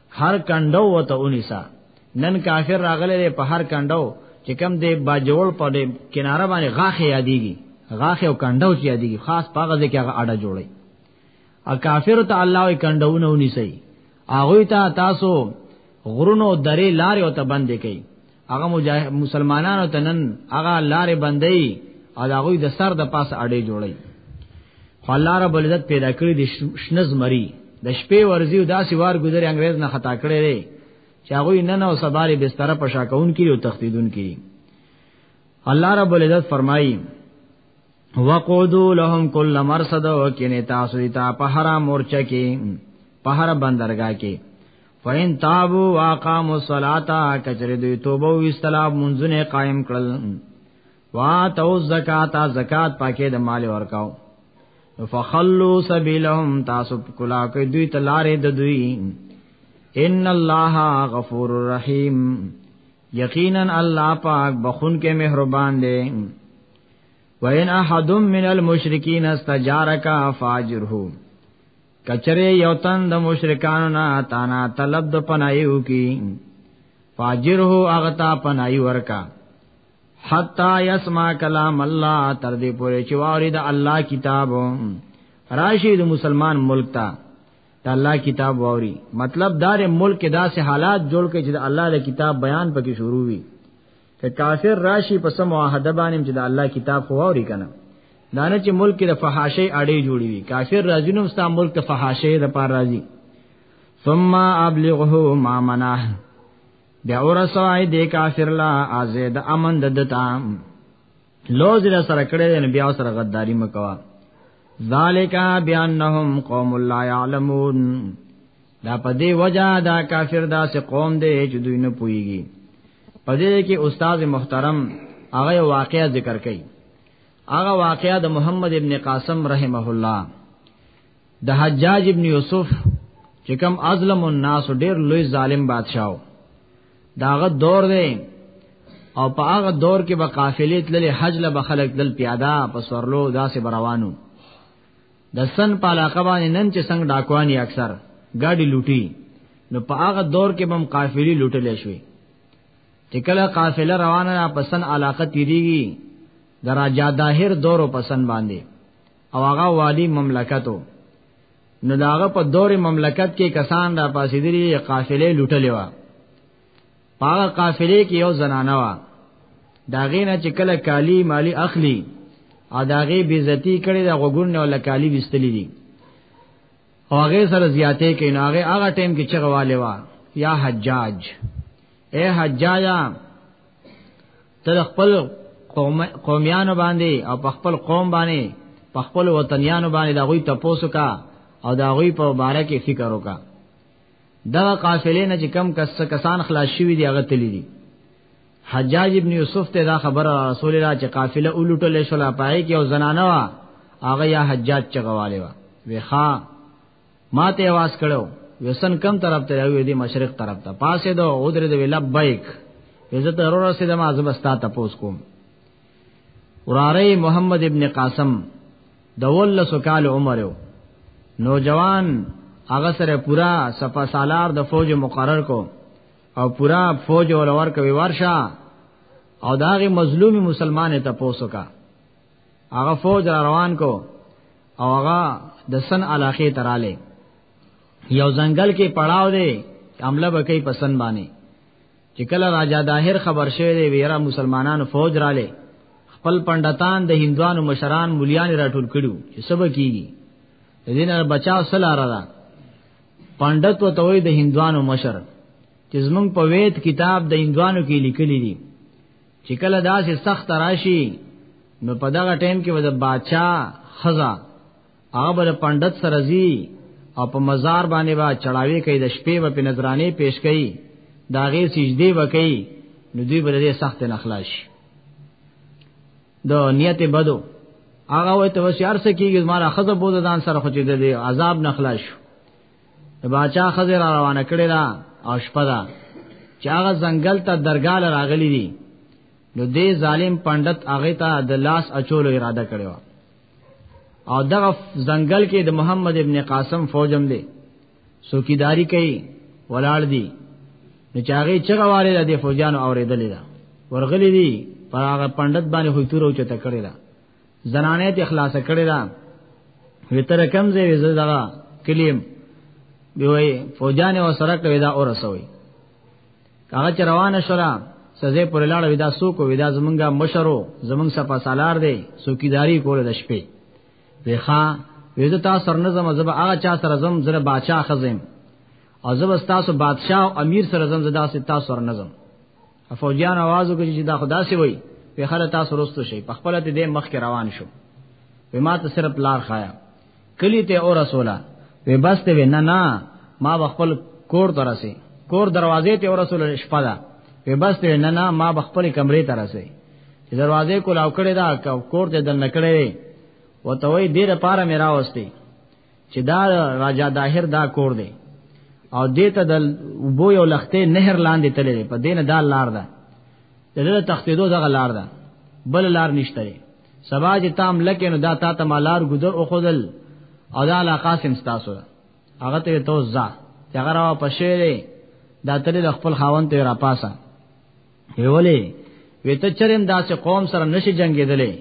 هر کندو وته اونیسا نن کافر راغله په هر کندو چې کم دې با جوړ په دې کناره باندې غاخه یادېږي غاخه او کندو چې یادېږي خاص پاغه ځکه هغه اډه جوړي ا کافر ته الله وي کندونه ونیسي هغه ته تاسو غرونو درې لارې او ته بندې کړي هغه مسلمانانو ته نن هغه لارې بندي او دا غوي د سر د پاسه اړې جوړي خو الله رب العزت پیدا کړی د شنز مری د شپې ورځي او داسې وار ګذر انګريز نه خطا کړی دی چې هغه نن او سباري بستر په شاکون کې او تختیدون کې الله رب العزت فرمایي وقعدو لهم کل مرصد وکینه تاسو ته په هر مورچه کې په هر بندرګاه کې فین تابو واقاموا الصلاه کچری دوی توبه او استلاب منځونه قائم کړل وا تو زکات زکات پاکه د مال ورکاو فخلوا سبیلهم تاسو کلا کوي دوی تلارې د دوی ان الله غفور رحیم یقینا الله پاک بخون کې مهربان دی وَإِنْ أَحَدٌ مِّنَ الْمُشْرِكِينَ اسْتَجَارَكَ فَأَجِرْهُ کچره یو تن د مشرکانو نه تانا طلب د پنایو کی فاجره اغتا پنای ورکا حتا یسمع کلام الله تر دې پورې چې وارد الله کتاب راشي د مسلمان ملک ته د الله کتاب ووري مطلب دار ملک داسې حالات جوړ کړي چې د الله د کتاب بیان پکې شروع وي که کافر راشي په سم معاهده باندې چې د الله کتاب خو اوري کنه دانه چې ملک کې د فحاشۍ اړې جوړي وي کافر راځي نو ستا ملک ته فحاشۍ د پار راځي ثم ابلغه ما مناه بیا ورسوای دې کافر لا ازید امن ددتا لوز را سره کړه دې بیا سره غداری مکوا ذالک بیانهم قوم لا یعلمون دا په دې وجہ دا کافر دا سه قوم دې چې دوی نه پويږي پدې کې استاد محترم هغه واقعا ذکر کړي هغه واقعا د محمد ابن قاسم رحمه الله د حجاج ابن یوسف چې کوم ازلم الناس ډیر لوی ظالم بادشاہو داغه دور دی او په هغه دور کې به قافلې تللې حج له بخلک دل پیاده په سورلو داسې بروانو د سن په علاقه باندې نن چې څنګه ډاکوانی اکثر ګاډي لوټي نو په هغه دور کې بم قافلې لوټل شوې چې کله قافله روانه په سن علاقه تیریږي د راجا داهر دور په سن باندې او هغه والی مملکتو نو داغه په دور مملکت کې کسان را پاسېدلې قافلې لوټلې و پاغه قافلې کې یو زنانه وا داغې نه چې کله کالی مالی اخلي او داغې بیزتی کړي دا غوګونه ولا کالی وستلی دي هغه سره زیاتې کین هغه هغه ټیم کې چغواله وا یا حجاج اے حجاجا تر خپل قومیانو باندې او په خپل قوم باندې په خپل وطنیانو باندې دا غوي تپوسو کا او دا غوي په باره کې فکر وکا دا قافلې نه چې کم کس کسان خلاص شوی دی هغه تللی دي حجاج ابن یوسف ته دا خبره رسول الله چې قافله اولټل شو لا پای کې او زنانه وا هغه یا حجاج چغواله وا ویخا ما ته आवाज کړو وسن کم طرف ته یو دی مشرق طرف ته پاسې دو او درې دی لبیک عزت ضرور سي دما زبستا تپوس کوم وراره محمد ابن قاسم د ولسو کال عمر یو نوجوان هغه سره پورا سپا سالار د فوج مقرر کو او پورا فوج ول ورکوي ورشا او داغه مظلومی مسلمان ته پوسو کا هغه فوج را روان کو او هغه د سن علاقه تراله یو ځنګل کې پړاو دی عمله بکې پسند باندې چې کله راجا داهر خبر شوی دی ویرا مسلمانانو فوج رااله خپل پندتان د هندوانو مشران مليان راټول کړو چې سبا کیږي دین بچاو سلاره ده پندت وته وي د هندوانو مشر چې زمونږ په وېد کتاب د هندوانو کې لیکلي دي چې کله داسې سخت راشي نو په دغه ټیم کې ود بادشاہ خزا آبل پندت سرزی او په مزار باندې با چړاوي کوي د شپې و په نظرانه پیش کوي دا غي سجدي وکي نو دوی بل دې سخت نخلاش د نیت بدو هغه وای ته وسیار سکیږي زماره خزه بود دان سره خو چې دې عذاب نخلاش د باچا خزه را روانه کړي دا او شپه دا چې هغه ځنګل ته درګال راغلي دي نو دې ظالم پندت هغه ته د لاس اچولو اراده کړو او دغه ځنګل کې د محمد ابن قاسم فوجم دی سوکیداری کوي ولاړ دی نو چاغې چغه واره د فوجانو اورېدلې ده ورغلې دي پر هغه پندت باندې خو تورو چته کړی ده زنانه ته اخلاص کړی ده وتر کم زې وزه دغه کلیم به وي فوجانه او سره کوي دا اور سوي هغه چې روانه شولا سزا پر لاړ ودا سو کو ودا زمونږه مشرو زمونږ صفه سالار دی سوکیداری کول د شپې ویخا وېزه تاسو سره نه زما زبا هغه چا سره زم زره باچا خزم او زبا تاسو بادشاہ او امیر سره زم زدا سي تاسو سره نه زم افوجان आवाज وکړي چې دا خدا سي وای په خره تاسو رستو شي په خپل ته دې مخ کې روان شو په ماته صرف لار خایا کلی ته اور رسولا وی بس ته نه نه ما خپل کور ته رسي کور دروازې ته اور رسول شپه ده وی بس ته نه نه ما خپل کمرې ته رسي چې دروازې کو لاو کړی دا کور ته دن نکړې وته وی ډیره پاره مې راوستي چې دا راجا داهر دا کور دی او دې ته د وبو یو لختې نهر لاندې تللې په دینه دا لار ده دغه تختیدو دغه لار ده بل لار نشته سبا چې تام لکه نو دا تا ته مالار ګذر او خدل او دا لا قاسم تاسو هغه ته تو ځا چې هغه را پښېلې دا تل د خپل خاون ته را پاسه ویولې وی ته چرېم داسې قوم سره نشي جنگېدلې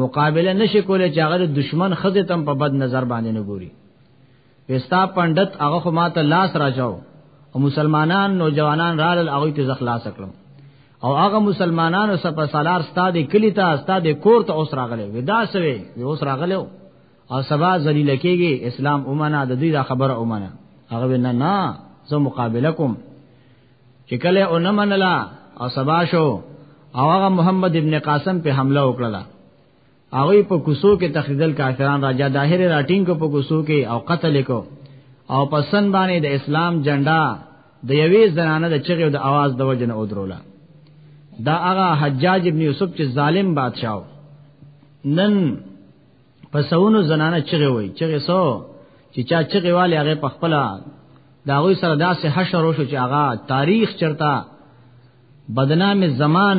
مقابله نشي کولای چې هغه دشمن خزه تم په بد نظر باندې نه ګوري وستا پندت هغه خو ماته لاس راځو او مسلمانان نوجوانان رال هغه ته زخلاص کړم او هغه مسلمانانو سپه سالار ستاد کلی ته ستاد کور ته اوس راغله ودا سوي وی اوس راغله او سبا ذلیل کېږي اسلام اومنه د دې دا خبره اومنه هغه نه نه زه مقابله کوم چې کله او نه منلا او سبا شو او هغه محمد ابن قاسم په حمله وکړه هغه په کوسو کې تخریدل کافران راجا داهر راټینګ کو په کوسو کې او قتل کو او په سن باندې د اسلام جنډا د یوې زنانه د چغې او د आवाज د وجنه او دروله دا هغه حجاج ابن یوسف چې ظالم بادشاہ نن په سونو زنانه چغې وای چغې سو چې چا چغې والے هغه په خپل دا غوي سره داسې حشر وشو چې هغه تاریخ چرتا بدنام زمان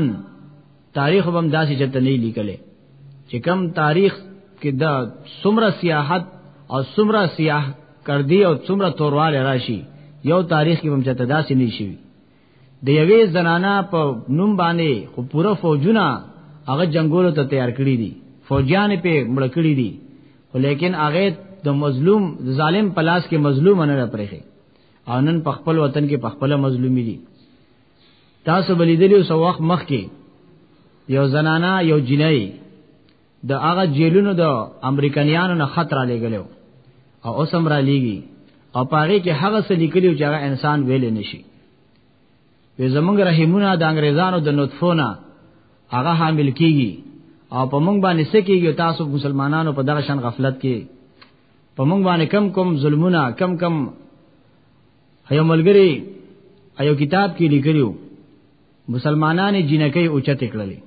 تاریخ هم داسې چته نه لیکلې چې کم تاریخ کې دا سمره سیاحت او سمره سیاح کردی او سمره تورواله راشي یو تاریخ کې هم چته داسې نه شي د یوې زنانا په نوم باندې خو پوره فوجونه هغه جنگولو ته تیار کړی دي فوجیان په مړ کړی دي خو لیکن هغه د مظلوم ظالم پلاس کې مظلوم نه پرېږي او نن په خپل وطن کې په خپل مظلومي دي تاسو بلیدلی سو وخت مخ کې یو زنانا یو جنای د هغه جیلونو د امریکایانو نه خطر لګلو او اوس هم را لګي او پاره کې هغه څه لیکلي چې هغه انسان ویل نشي وې زمونږ رحمونه د انګريزانو د نطفونه هغه حامل کیږي او په مونږ باندې سکیږي تاسو مسلمانانو په دغه شان غفلت کې په مونږ باندې کم کم ظلمونه کم کم ایو ملګری ایو کتاب کې لیکلو مسلمانانې جنکې اوچت کړلې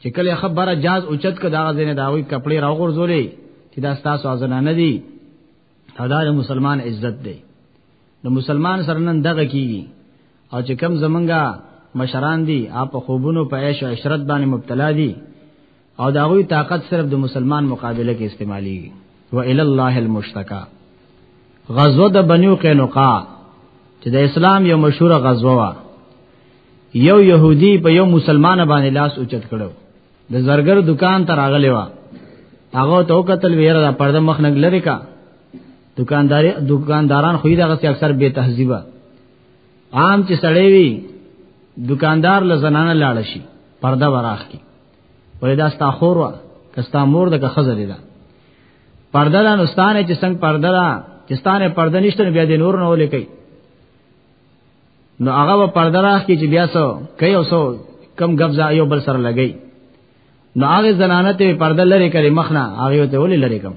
چې کله خبره جاز اوچت کړه داغه زنه داوی کپڑے راوغورځولې چې دا ستاسو ازنه نه دي او دا مسلمان عزت دی د مسلمان سره نن دغه کیږي او چې کم زمونږه مشران دي اپ خوبونو په عیش او عشرت باندې مبتلا دي او دا غوی طاقت صرف د مسلمان مقابله کې استعماليږي و الى الله المشتکا غزوه د بنو قینقاع چې د اسلام یو مشهور غزوه وا یو يهودي په یو مسلمان باندې لاس اوچت کړو د زرګر دکان ته راغلی و هغه ته وکتل ویره دا پرده مخ نه لری کا دکاندار دکانداران خو دا غسی اکثر بے تهذیبه عام چې سړی وي دکاندار له زنانه لاړ شي پرده وراخ کی ولې دا ستا خور وا کستا مور د کخزه دی دا پرده دا نستانه چې څنګه پرده دا چې ستانه پرده نشته بیا د نور نه ولې کوي نو هغه په پرده راخ کې چې بیا سو کوي او سو کم غبزا یو بل سره لګي نو هغه زنانه ته پرده لری کړي مخنه هغه ته ولې لری کوم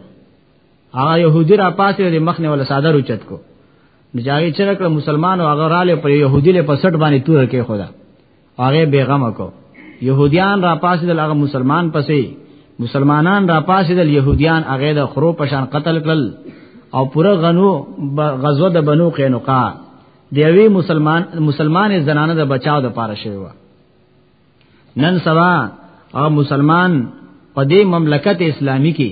هغه يهودي را پاسې د مخ نه ولا ساده روچت کو نو ځای چې رکړه مسلمان او هغه رااله پر يهودي له پسټ باندې تور کې خدا هغه بیغم کو يهوديان را پاسېدل هغه مسلمان پسې مسلمانان را پاسېدل يهوديان هغه د خرو پشان قتل کړل او پوره غنو غزوه د بنو قینقاع د یوې مسلمان مسلمان زنانه د بچاو د پاره شوی و نن سبا هغه مسلمان په دې مملکت اسلامی کې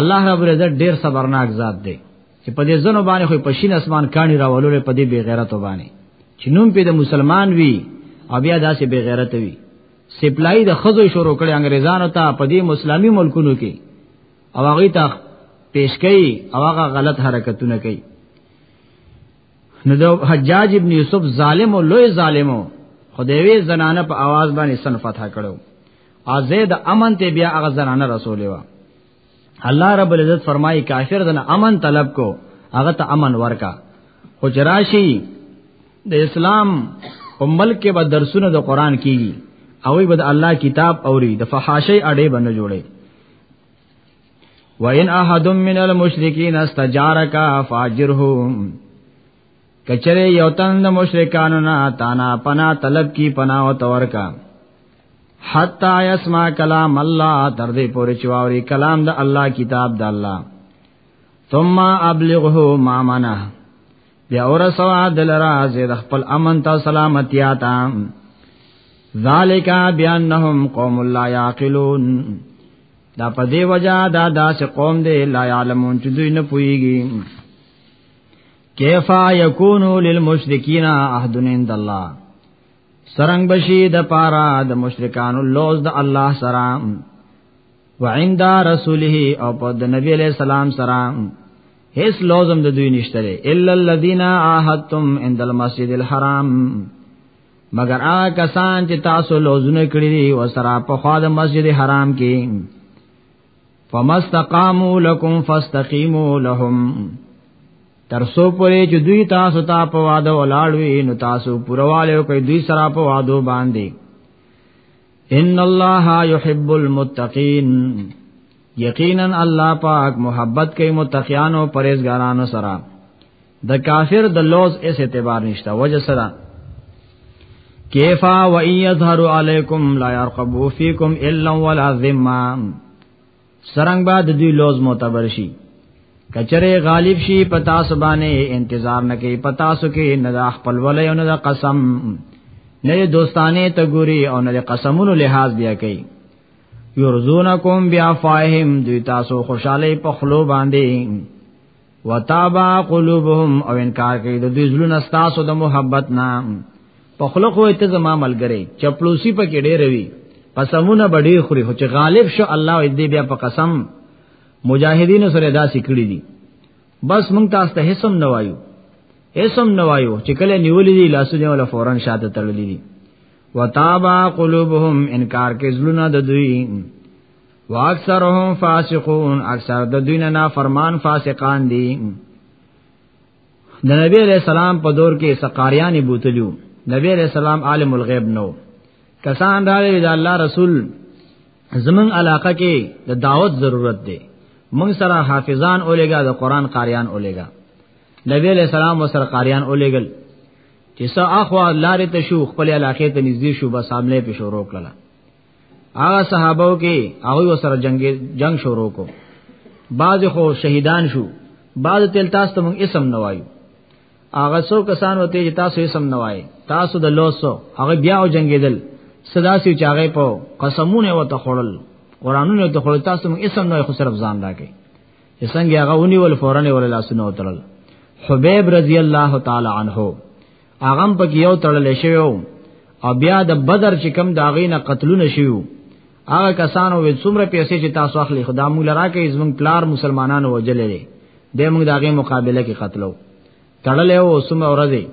الله رب العزت ډیر صبرناک ذات دی چې په دې زنو باندې خو په شین اسمان کانی راولول په دې بی غیرت باندې چې نوم په د مسلمان وی او بیا داسې بی غیرت وی سپلای د خزو شروع کړي انګريزانو ته په دې مسلماني ملکونو کې او هغه ته پیش کوي او هغه غلط حرکتونه کوي نو د حجاج ابن یوسف ظالم او لوی ظالمو خدایوي زنانه په आवाज باندې سن فتح کړو ازه د امن ته بیا هغه زنانه رسولې و الله رب العزت فرمایي کافر دنه امن طلب کو هغه ته امن ورکا خو جراشی د اسلام په ملک کې به درسونه د قران کیږي او به د الله کتاب اوري د فحاشي اړې باندې جوړي وَإِنْ أَحَدٌ مِّنَ الْمُشْرِكِينَ اسْتَجَارَكَ فَأَجِرْهُ کچره یو تن د مشرکانو نه تانا پنا طلب کی پنا او تورکا حتا یسمع کلام الله تر دې پورې چواوري کلام د الله کتاب د الله ثم ابلغه ما منا بیا اور سوا دل راز د خپل امن ته سلامتی آتا ذالک بیانهم قوم لا یاقلون دا په دی وجہ دا داس قوم دی لا علمون چې دوی نه پويږي کیفا یکونو للمشرکین عهد عند الله سرنګ بشی د پارا د مشرکانو لوز د الله سره وعند رسوله او په د نبی علیہ السلام سره هیڅ لوزم د دوی نشته الا الذين عاهدتم عند المسجد الحرام مگر هغه کسان چې تاسو لوزونه کړی دي وسره په خوا د مسجد حرام کې فمستقامو لکم فاستقیمو لهم تر سو پرې چې دوی تاسو ته په واده ولاړوي نو تاسو پرواله کوي دوی سره په وادو باندې ان الله يحب المتقين یقینا الله پاک محبت کوي متقیانو پرهیزګارانو سره د کافر د لوز اس اعتبار نشته وجه سره کیفا و یظهر علیکم لا يرقبو فیکم الا ولا ذمه سرنګ بعد دی لوز معتبر شي کچره غالب شي پتا سبانه انتظار نه کوي پتا سو کې نه د خپل ولې او نه د قسم نه دوستانه ته ګوري او نه د قسمونو لحاظ بیا کوي یرزونکم بیا فاهم دوی تاسو خوشاله په خلو باندې وتابا قلوبهم او انکار کوي د دوی زلون استاسو د محبت نام په خلق وې ته زما ملګری چپلوسی په کې ډېر وی قسمونه بډې خوري خو چې غالب شو الله دې بیا په قسم مجاهدین سره داسې کړی دي بس مونږ تاسو ته هیڅم نه وایو هیڅم نه وایو چې کله نیولې دي لاسونه ولا فورن شاته تړلې دي وتابا قلوبهم انکار کې زلون د دوی واکثرهم فاسقون اکثر د دین نه فرمان فاسقان دي د نبی علیہ السلام په دور کې سقاریان بوتلیو نبی علیہ السلام عالم الغیب نو کسان راغلي د الله رسول زمون علاقه کې د دعوت ضرورت دی موږ سره حافظان اولېګا د قران قاریان اولېګا نبی علیہ السلام وسره قاریان اولېګل چې سا اخوا لارې ته شو خپل علاقې ته نږدې شو بس عاملې په شروع کړل هغه صحابه کې هغه سره جنگ جنگ شروع کو بعض خو شهیدان شو بعض تل تاسو ته موږ اسم نه وایو هغه سو کسان وته چې تاسو اسم نه وایي تاسو د لوسو هغه بیا او جنگیدل صدا سی چاغه په قسمونه وته خړل قرانونه ته خړل تاسو موږ اسم نه خو صرف ځان راکې څنګه هغه ونی ول فورن ول لاسونه وترل حبیب رضی الله تعالی عنہ هغه په یو تړلې شوی او بیا د بدر چې کم داغې نه قتلونه شوی هغه کسانو وې څومره پیسې چې تاسو اخلي خدا موږ لرا کې زمون پلار مسلمانانو وجلې دې موږ داغې مقابله کې قتلو تړلې او څومره ورځې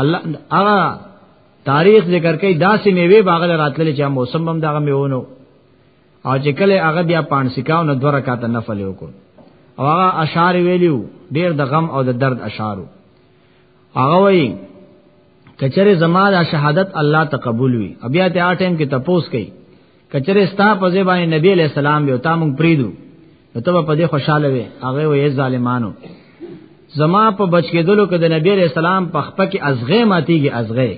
الله هغه تاریخ ذکر کوي داسې میوه باغل راتللې چې موسم هم دغه میوونو او چې کله هغه بیا پانسکاو نه دوه رکعات نفل وکړ او هغه اشعار ویلیو ډیر د غم او د درد اشعارو هغه وایي کچره زما د شهادت الله تقبل وي بیا ته اټم کې تپوس کوي کچره ستا په ځبان نبی علیہ السلام یو تا مونږ پریدو نو ته په دې خوشاله وي هغه وې ظالمانو زما په بچ کېدلو کې د نبی علیہ السلام په خپ کې ازغه ماتيږي ازغه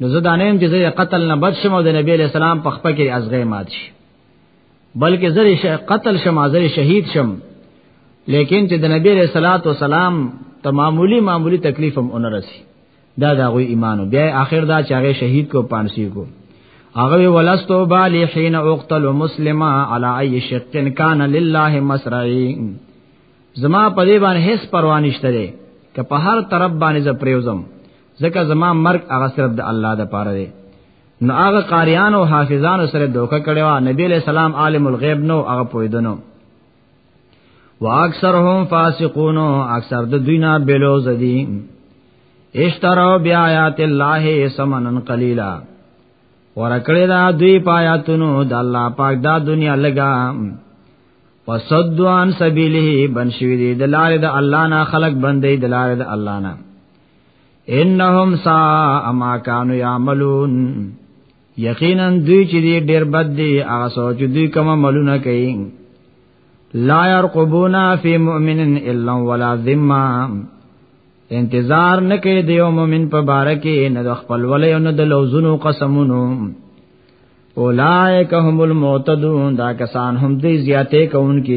نو زه دانه چې زه قتل نه بچ شم او د نبی علیہ السلام په خپ کې ازغه مات شي بلکې زری شه قتل شم زری شهید شم لیکن چې د نبی رسول الله سلام ته معمولی معمولی تکلیف هم اونرسي دا دا غوی ایمانو بیا اخر دا چې هغه شهید کو پانسی کو هغه ولستو بالی حين اقتل مسلما على اي شق كان لله مسرعي زما په دې باندې هیڅ پروا نشته ده که په هر طرف باندې ز پریوزم ځکه زما مرګ هغه صرف د الله د پاره دی نو هغه قاریان او حافظان سره دوکه کړي وا نبی علیہ السلام عالم الغیب نو هغه پویدنو واکثرهم فاسقون اکثر د دوی نه بلو زدی اشتروا بیاات الله سمنن قلیلا ورکړی دا دوی پایاتونو د الله پاک دا دنیا لگا وصدو عن سبیله بنشوی دی د لارې د الله نه خلق بندې د لارې د الله نه انهم سا اما كانوا يعملون یقینا دوی چې دی ډیر بد دی هغه سوچ دوی کوم عملونه کوي لا يرقبونا فی مؤمن الا ولا ذمه انتظار نه کوي د یو مؤمن په باره کې نه د خپل ولې او نه د لوزونو قسمونو اولائک هم المعتدون دا کسان هم دې زیاتې کوونکي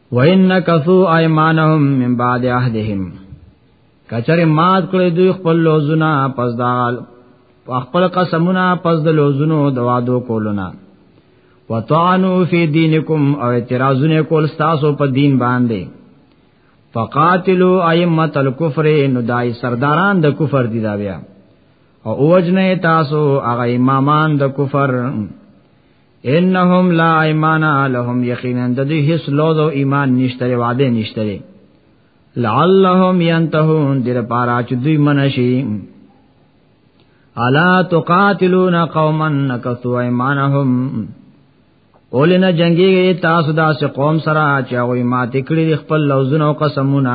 وان کثو ايمانهم من بعد عهدهم کچره مات کړی دوی خپل لوزونه پس دا خپل قسمونه پس د لوزونو د وادو کولونه وطعنو فی دینکم او اعتراضونه کول تاسو په دین باندې فقاتلو ائمه الکفر نو دای سرداران د کفر دی دا بیا او اوجنه تاسو هغه امامان د کفر انهم لا ایمان لهم یقینا د دې هیڅ لوز او ایمان نشته وعده نشته لعلهم ينتهون دیر پارا چې دوی منشي الا تقاتلون قوما نكثوا ايمانهم اولنا جنگي تاسو دا سه قوم سره چې هغه مات کړی خپل لوزونو قسمونه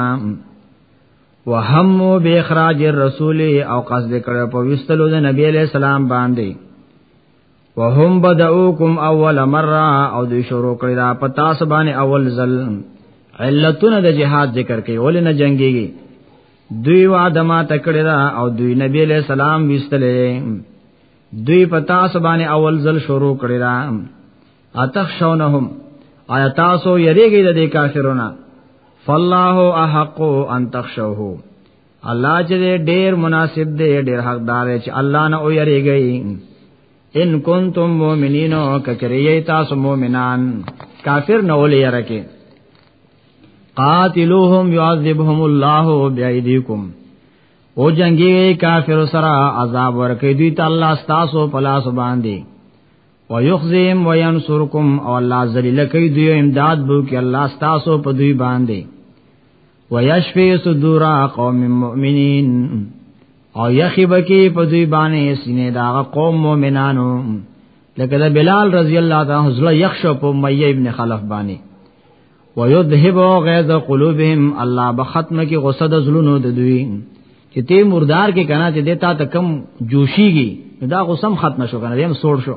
وهم به اخراج الرسول او قصد کړ په وستلو د نبی له سلام باندې وهم بدأوکم اول مره او دوی شروع کړی دا په تاسو باندې اول ځل علتونه د جهاد ذکر کوي ولې نه جنگيږي دوی وعده ما تکړه دا او دوی نبی له سلام وستلې دوی په تاسو باندې اول ځل شروع کړی دا اتخشونهم آیا تاسو یریږئ د کافرونو فالله احق ان تخشوه الله چې ډېر مناسب دی ډېر حقدار چې الله نه ویریږي ان کنتم مؤمنین او کچریه تاسو مؤمنان کافر نه ولې یرکه قاتلوهم يعذبهم الله بأيديكم او جنگي کافر سره عذاب ورکې دوی ته الله ستاسو په لاس باندې ويخزيهم وينصركم او الله ذلیل کوي دوی امداد بو کې الله ستاسو په دوی باندې ويشفي صدور قوم مؤمنين او یخی بکی په دوی باندې سینې دا قوم مؤمنانو لکه د بلال رضی الله تعالی عنہ زله یخ شو په امیہ ابن خلف باندې ويذهب غيظ قلوبهم الله بختم کی غصه د زلونو د دوی چې ته مردار کې کنا چې دتا ته کم جوشيږي دا غصه ختم شو کنه دیم سوړ شو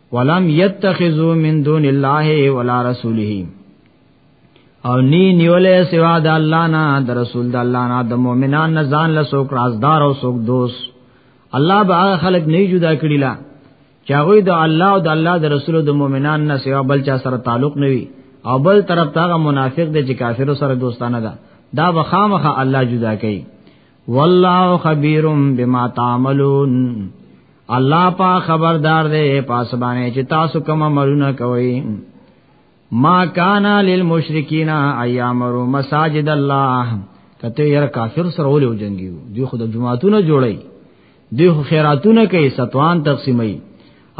ولم يتخذوا من دون الله ولا رسوله او نی نیولې سوا د الله نه د رسول د الله نه د مؤمنان نه ځان له سوک رازدار او سوک دوست الله به هغه خلق نه جدا کړی لا چاغوی د الله او د الله د رسول د مؤمنان نه سوا بل چا سره تعلق نه وي او بل طرف ته منافق دی چې کافرو سره دوستانه ده دا بخامخه الله جدا کوي والله خبير بما تعملون الله پا خبردار دے پاس باندې چې تاسو کوم عملونه کوئ ما کانا للمشرکین ایامرو مساجد الله کته یې کافر سره ولې وجنګیو دوی خود جمعهتونه جوړي دوی خو خیراتونه کوي ستوان تقسیمي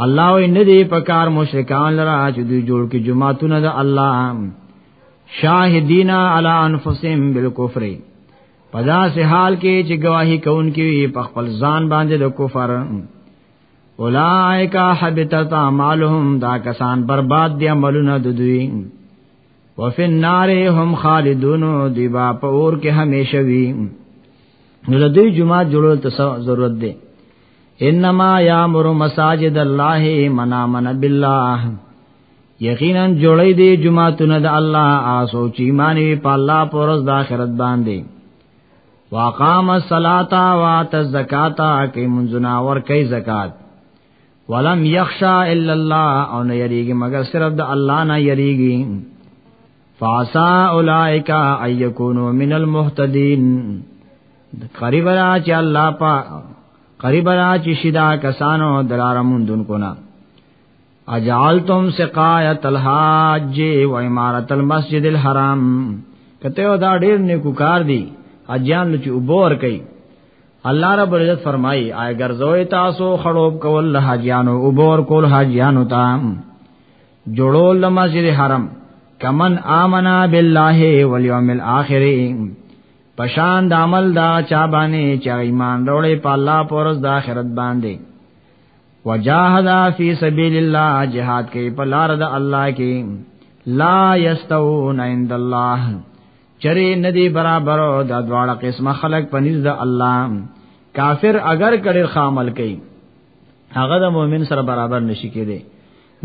الله وې نه دی په کار مشرکان لرا چې دوی جوړ کې جمعهتونه د الله شاهدینا علی انفسهم بالکفر پدا سه حال کې چې گواہی کوونکې په خپل ځان باندې د کفر اولائک حبتت اعمالهم دا کسان برباد دي عملونه د دوی وفي النار هم خالدون دی با په اور کې همیشه وي نو د دې جمعه جوړول ته ضرورت دی انما یامر مساجد الله منا من بالله یقینا جوړی دی جماعتونه د الله آسو چې ایمان وی په الله پر ورځ د آخرت باندې واقام الصلاۃ وات الزکات کی منزنا ور کی زکات ولم یخشا الا الله او نه یریږي مگر صرف د الله نه یریږي فاسا اولائک ایکونو من المهتدین قریب را چې الله پاک قریب را چې شیدا کسانو دلارمون دن کو نه اجعلتم سقایت الحاج و امارت المسجد الحرام کته دا ډیر نیکو کار دی اجان لچ وبور کوي الله رب العزت فرمایي آی ګرځوي تاسو خړوب کول له حاجیانو وبور کول حاجیانو ته جوړول له مسجد حرام کمن آمنا بالله والیوم الاخر پشان د عمل دا چا باندې چې ایمان وروړي په الله پرز د آخرت باندې وجاهد فی سبیل الله جهاد کوي په لار د الله کې لا یستون عند الله چری ندی برابر دا دواړه قسمه خلق پنځ د الله کافر اگر کړي خامل کوي هغه د مؤمن سره برابر نشي کېدی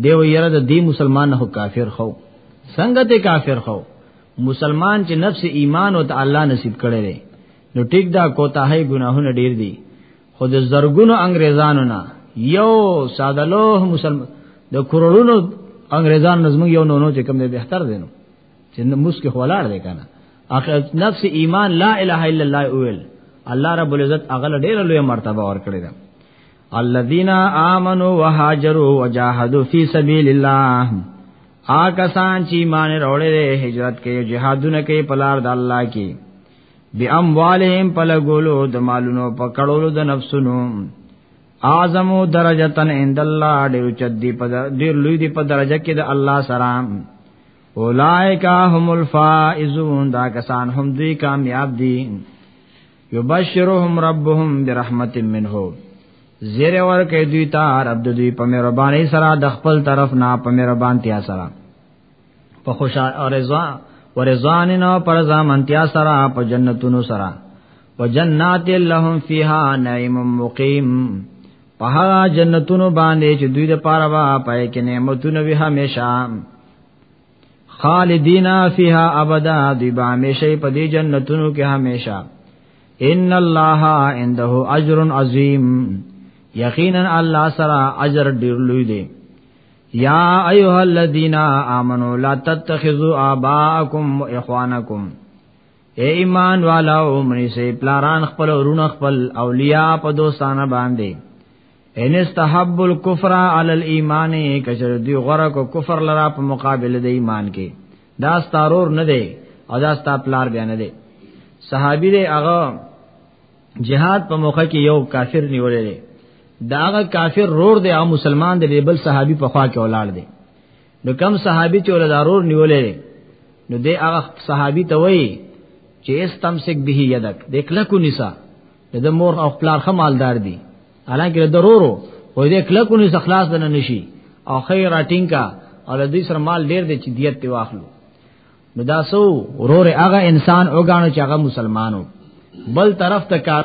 دیو یره د دی مسلمان نه کافر خو څنګه ته کافر خو مسلمان چې نفس ایمان او تعالی نصیب کړي نو ټیک دا کوتاهي ګناهونه ډیر دي خود زرګونو انګريزانو نه یو ساده لوه مسلمان د کروڑونو انګريزان نظم یو نو نو چې کوم دی بهتر دی نو چې موږ کې خولار دی کنه اخر نفس ایمان لا اله الا الله اول الله رب العزت اغل ډیر لوی مرتبه ور کړی ده الذين امنوا وهاجروا وجاهدوا في سبيل الله آکسان چې ایمان وروړي هجرت کوي جهادونه کوي په لار د الله کې بی اموالهم پلګولو د مالونو پکړولو د نفسونو اعظم درجتن عند الله ډیر چد دی په ډیر لوی دی په درجه کې د الله سره اولائک هم الفائزون دا کسان هم دوی کامیاب دي یبشرهم ربهم برحمت منه زیر ور کې دوی ته رب دوی په مهرباني سره د خپل طرف نه په مهربانتیا سره په خوشاله او رضا ورزان نو پر ځامنتیا سره په جنتونو سره وجنات لهم فیها نعیم مقیم په هغه جنتونو باندې چې دوی د پاره وا پای کې نعمتونه وی همیشه خالدینا فیها ابدا دوی به همیشه په دې جنتونو کې همیشه ان الله عنده اجر عظیم یقینا الله سره اجر ډیر لوی دی یا ایها الذین آمنوا لا تتخذوا آباءکم واخوانکم اے ایمان والا عمرې سي پلاران خپل ورونه خپل اولیاء په دوستانه باندې ان استحب الكفر علی الايمان کچر دی غره کو کفر لرا په مقابله د ایمان کې دا ستارور نه دی او دا ستا پلار بیا نه دی صحابي دی هغه جهاد په موخه کې یو کافر نیولې داغه کافر رور دی او مسلمان دی بل صحابي په خوا کې ولاړ دی نو کم صحابي چې ول ضرور نیولې نو دې هغه صحابي ته وایي چې استمسک به یدک د کلکو نساء د مور او خپل خمالدار دي حالانکه ضرورو و دې کلکو نساء خلاص نه نشي او خیر راټینګه او د دې سره مال ډیر دی چې دیت ته واخلو نو دا سو ورور هغه انسان اوګانو چې هغه مسلمانو بل طرف ته کار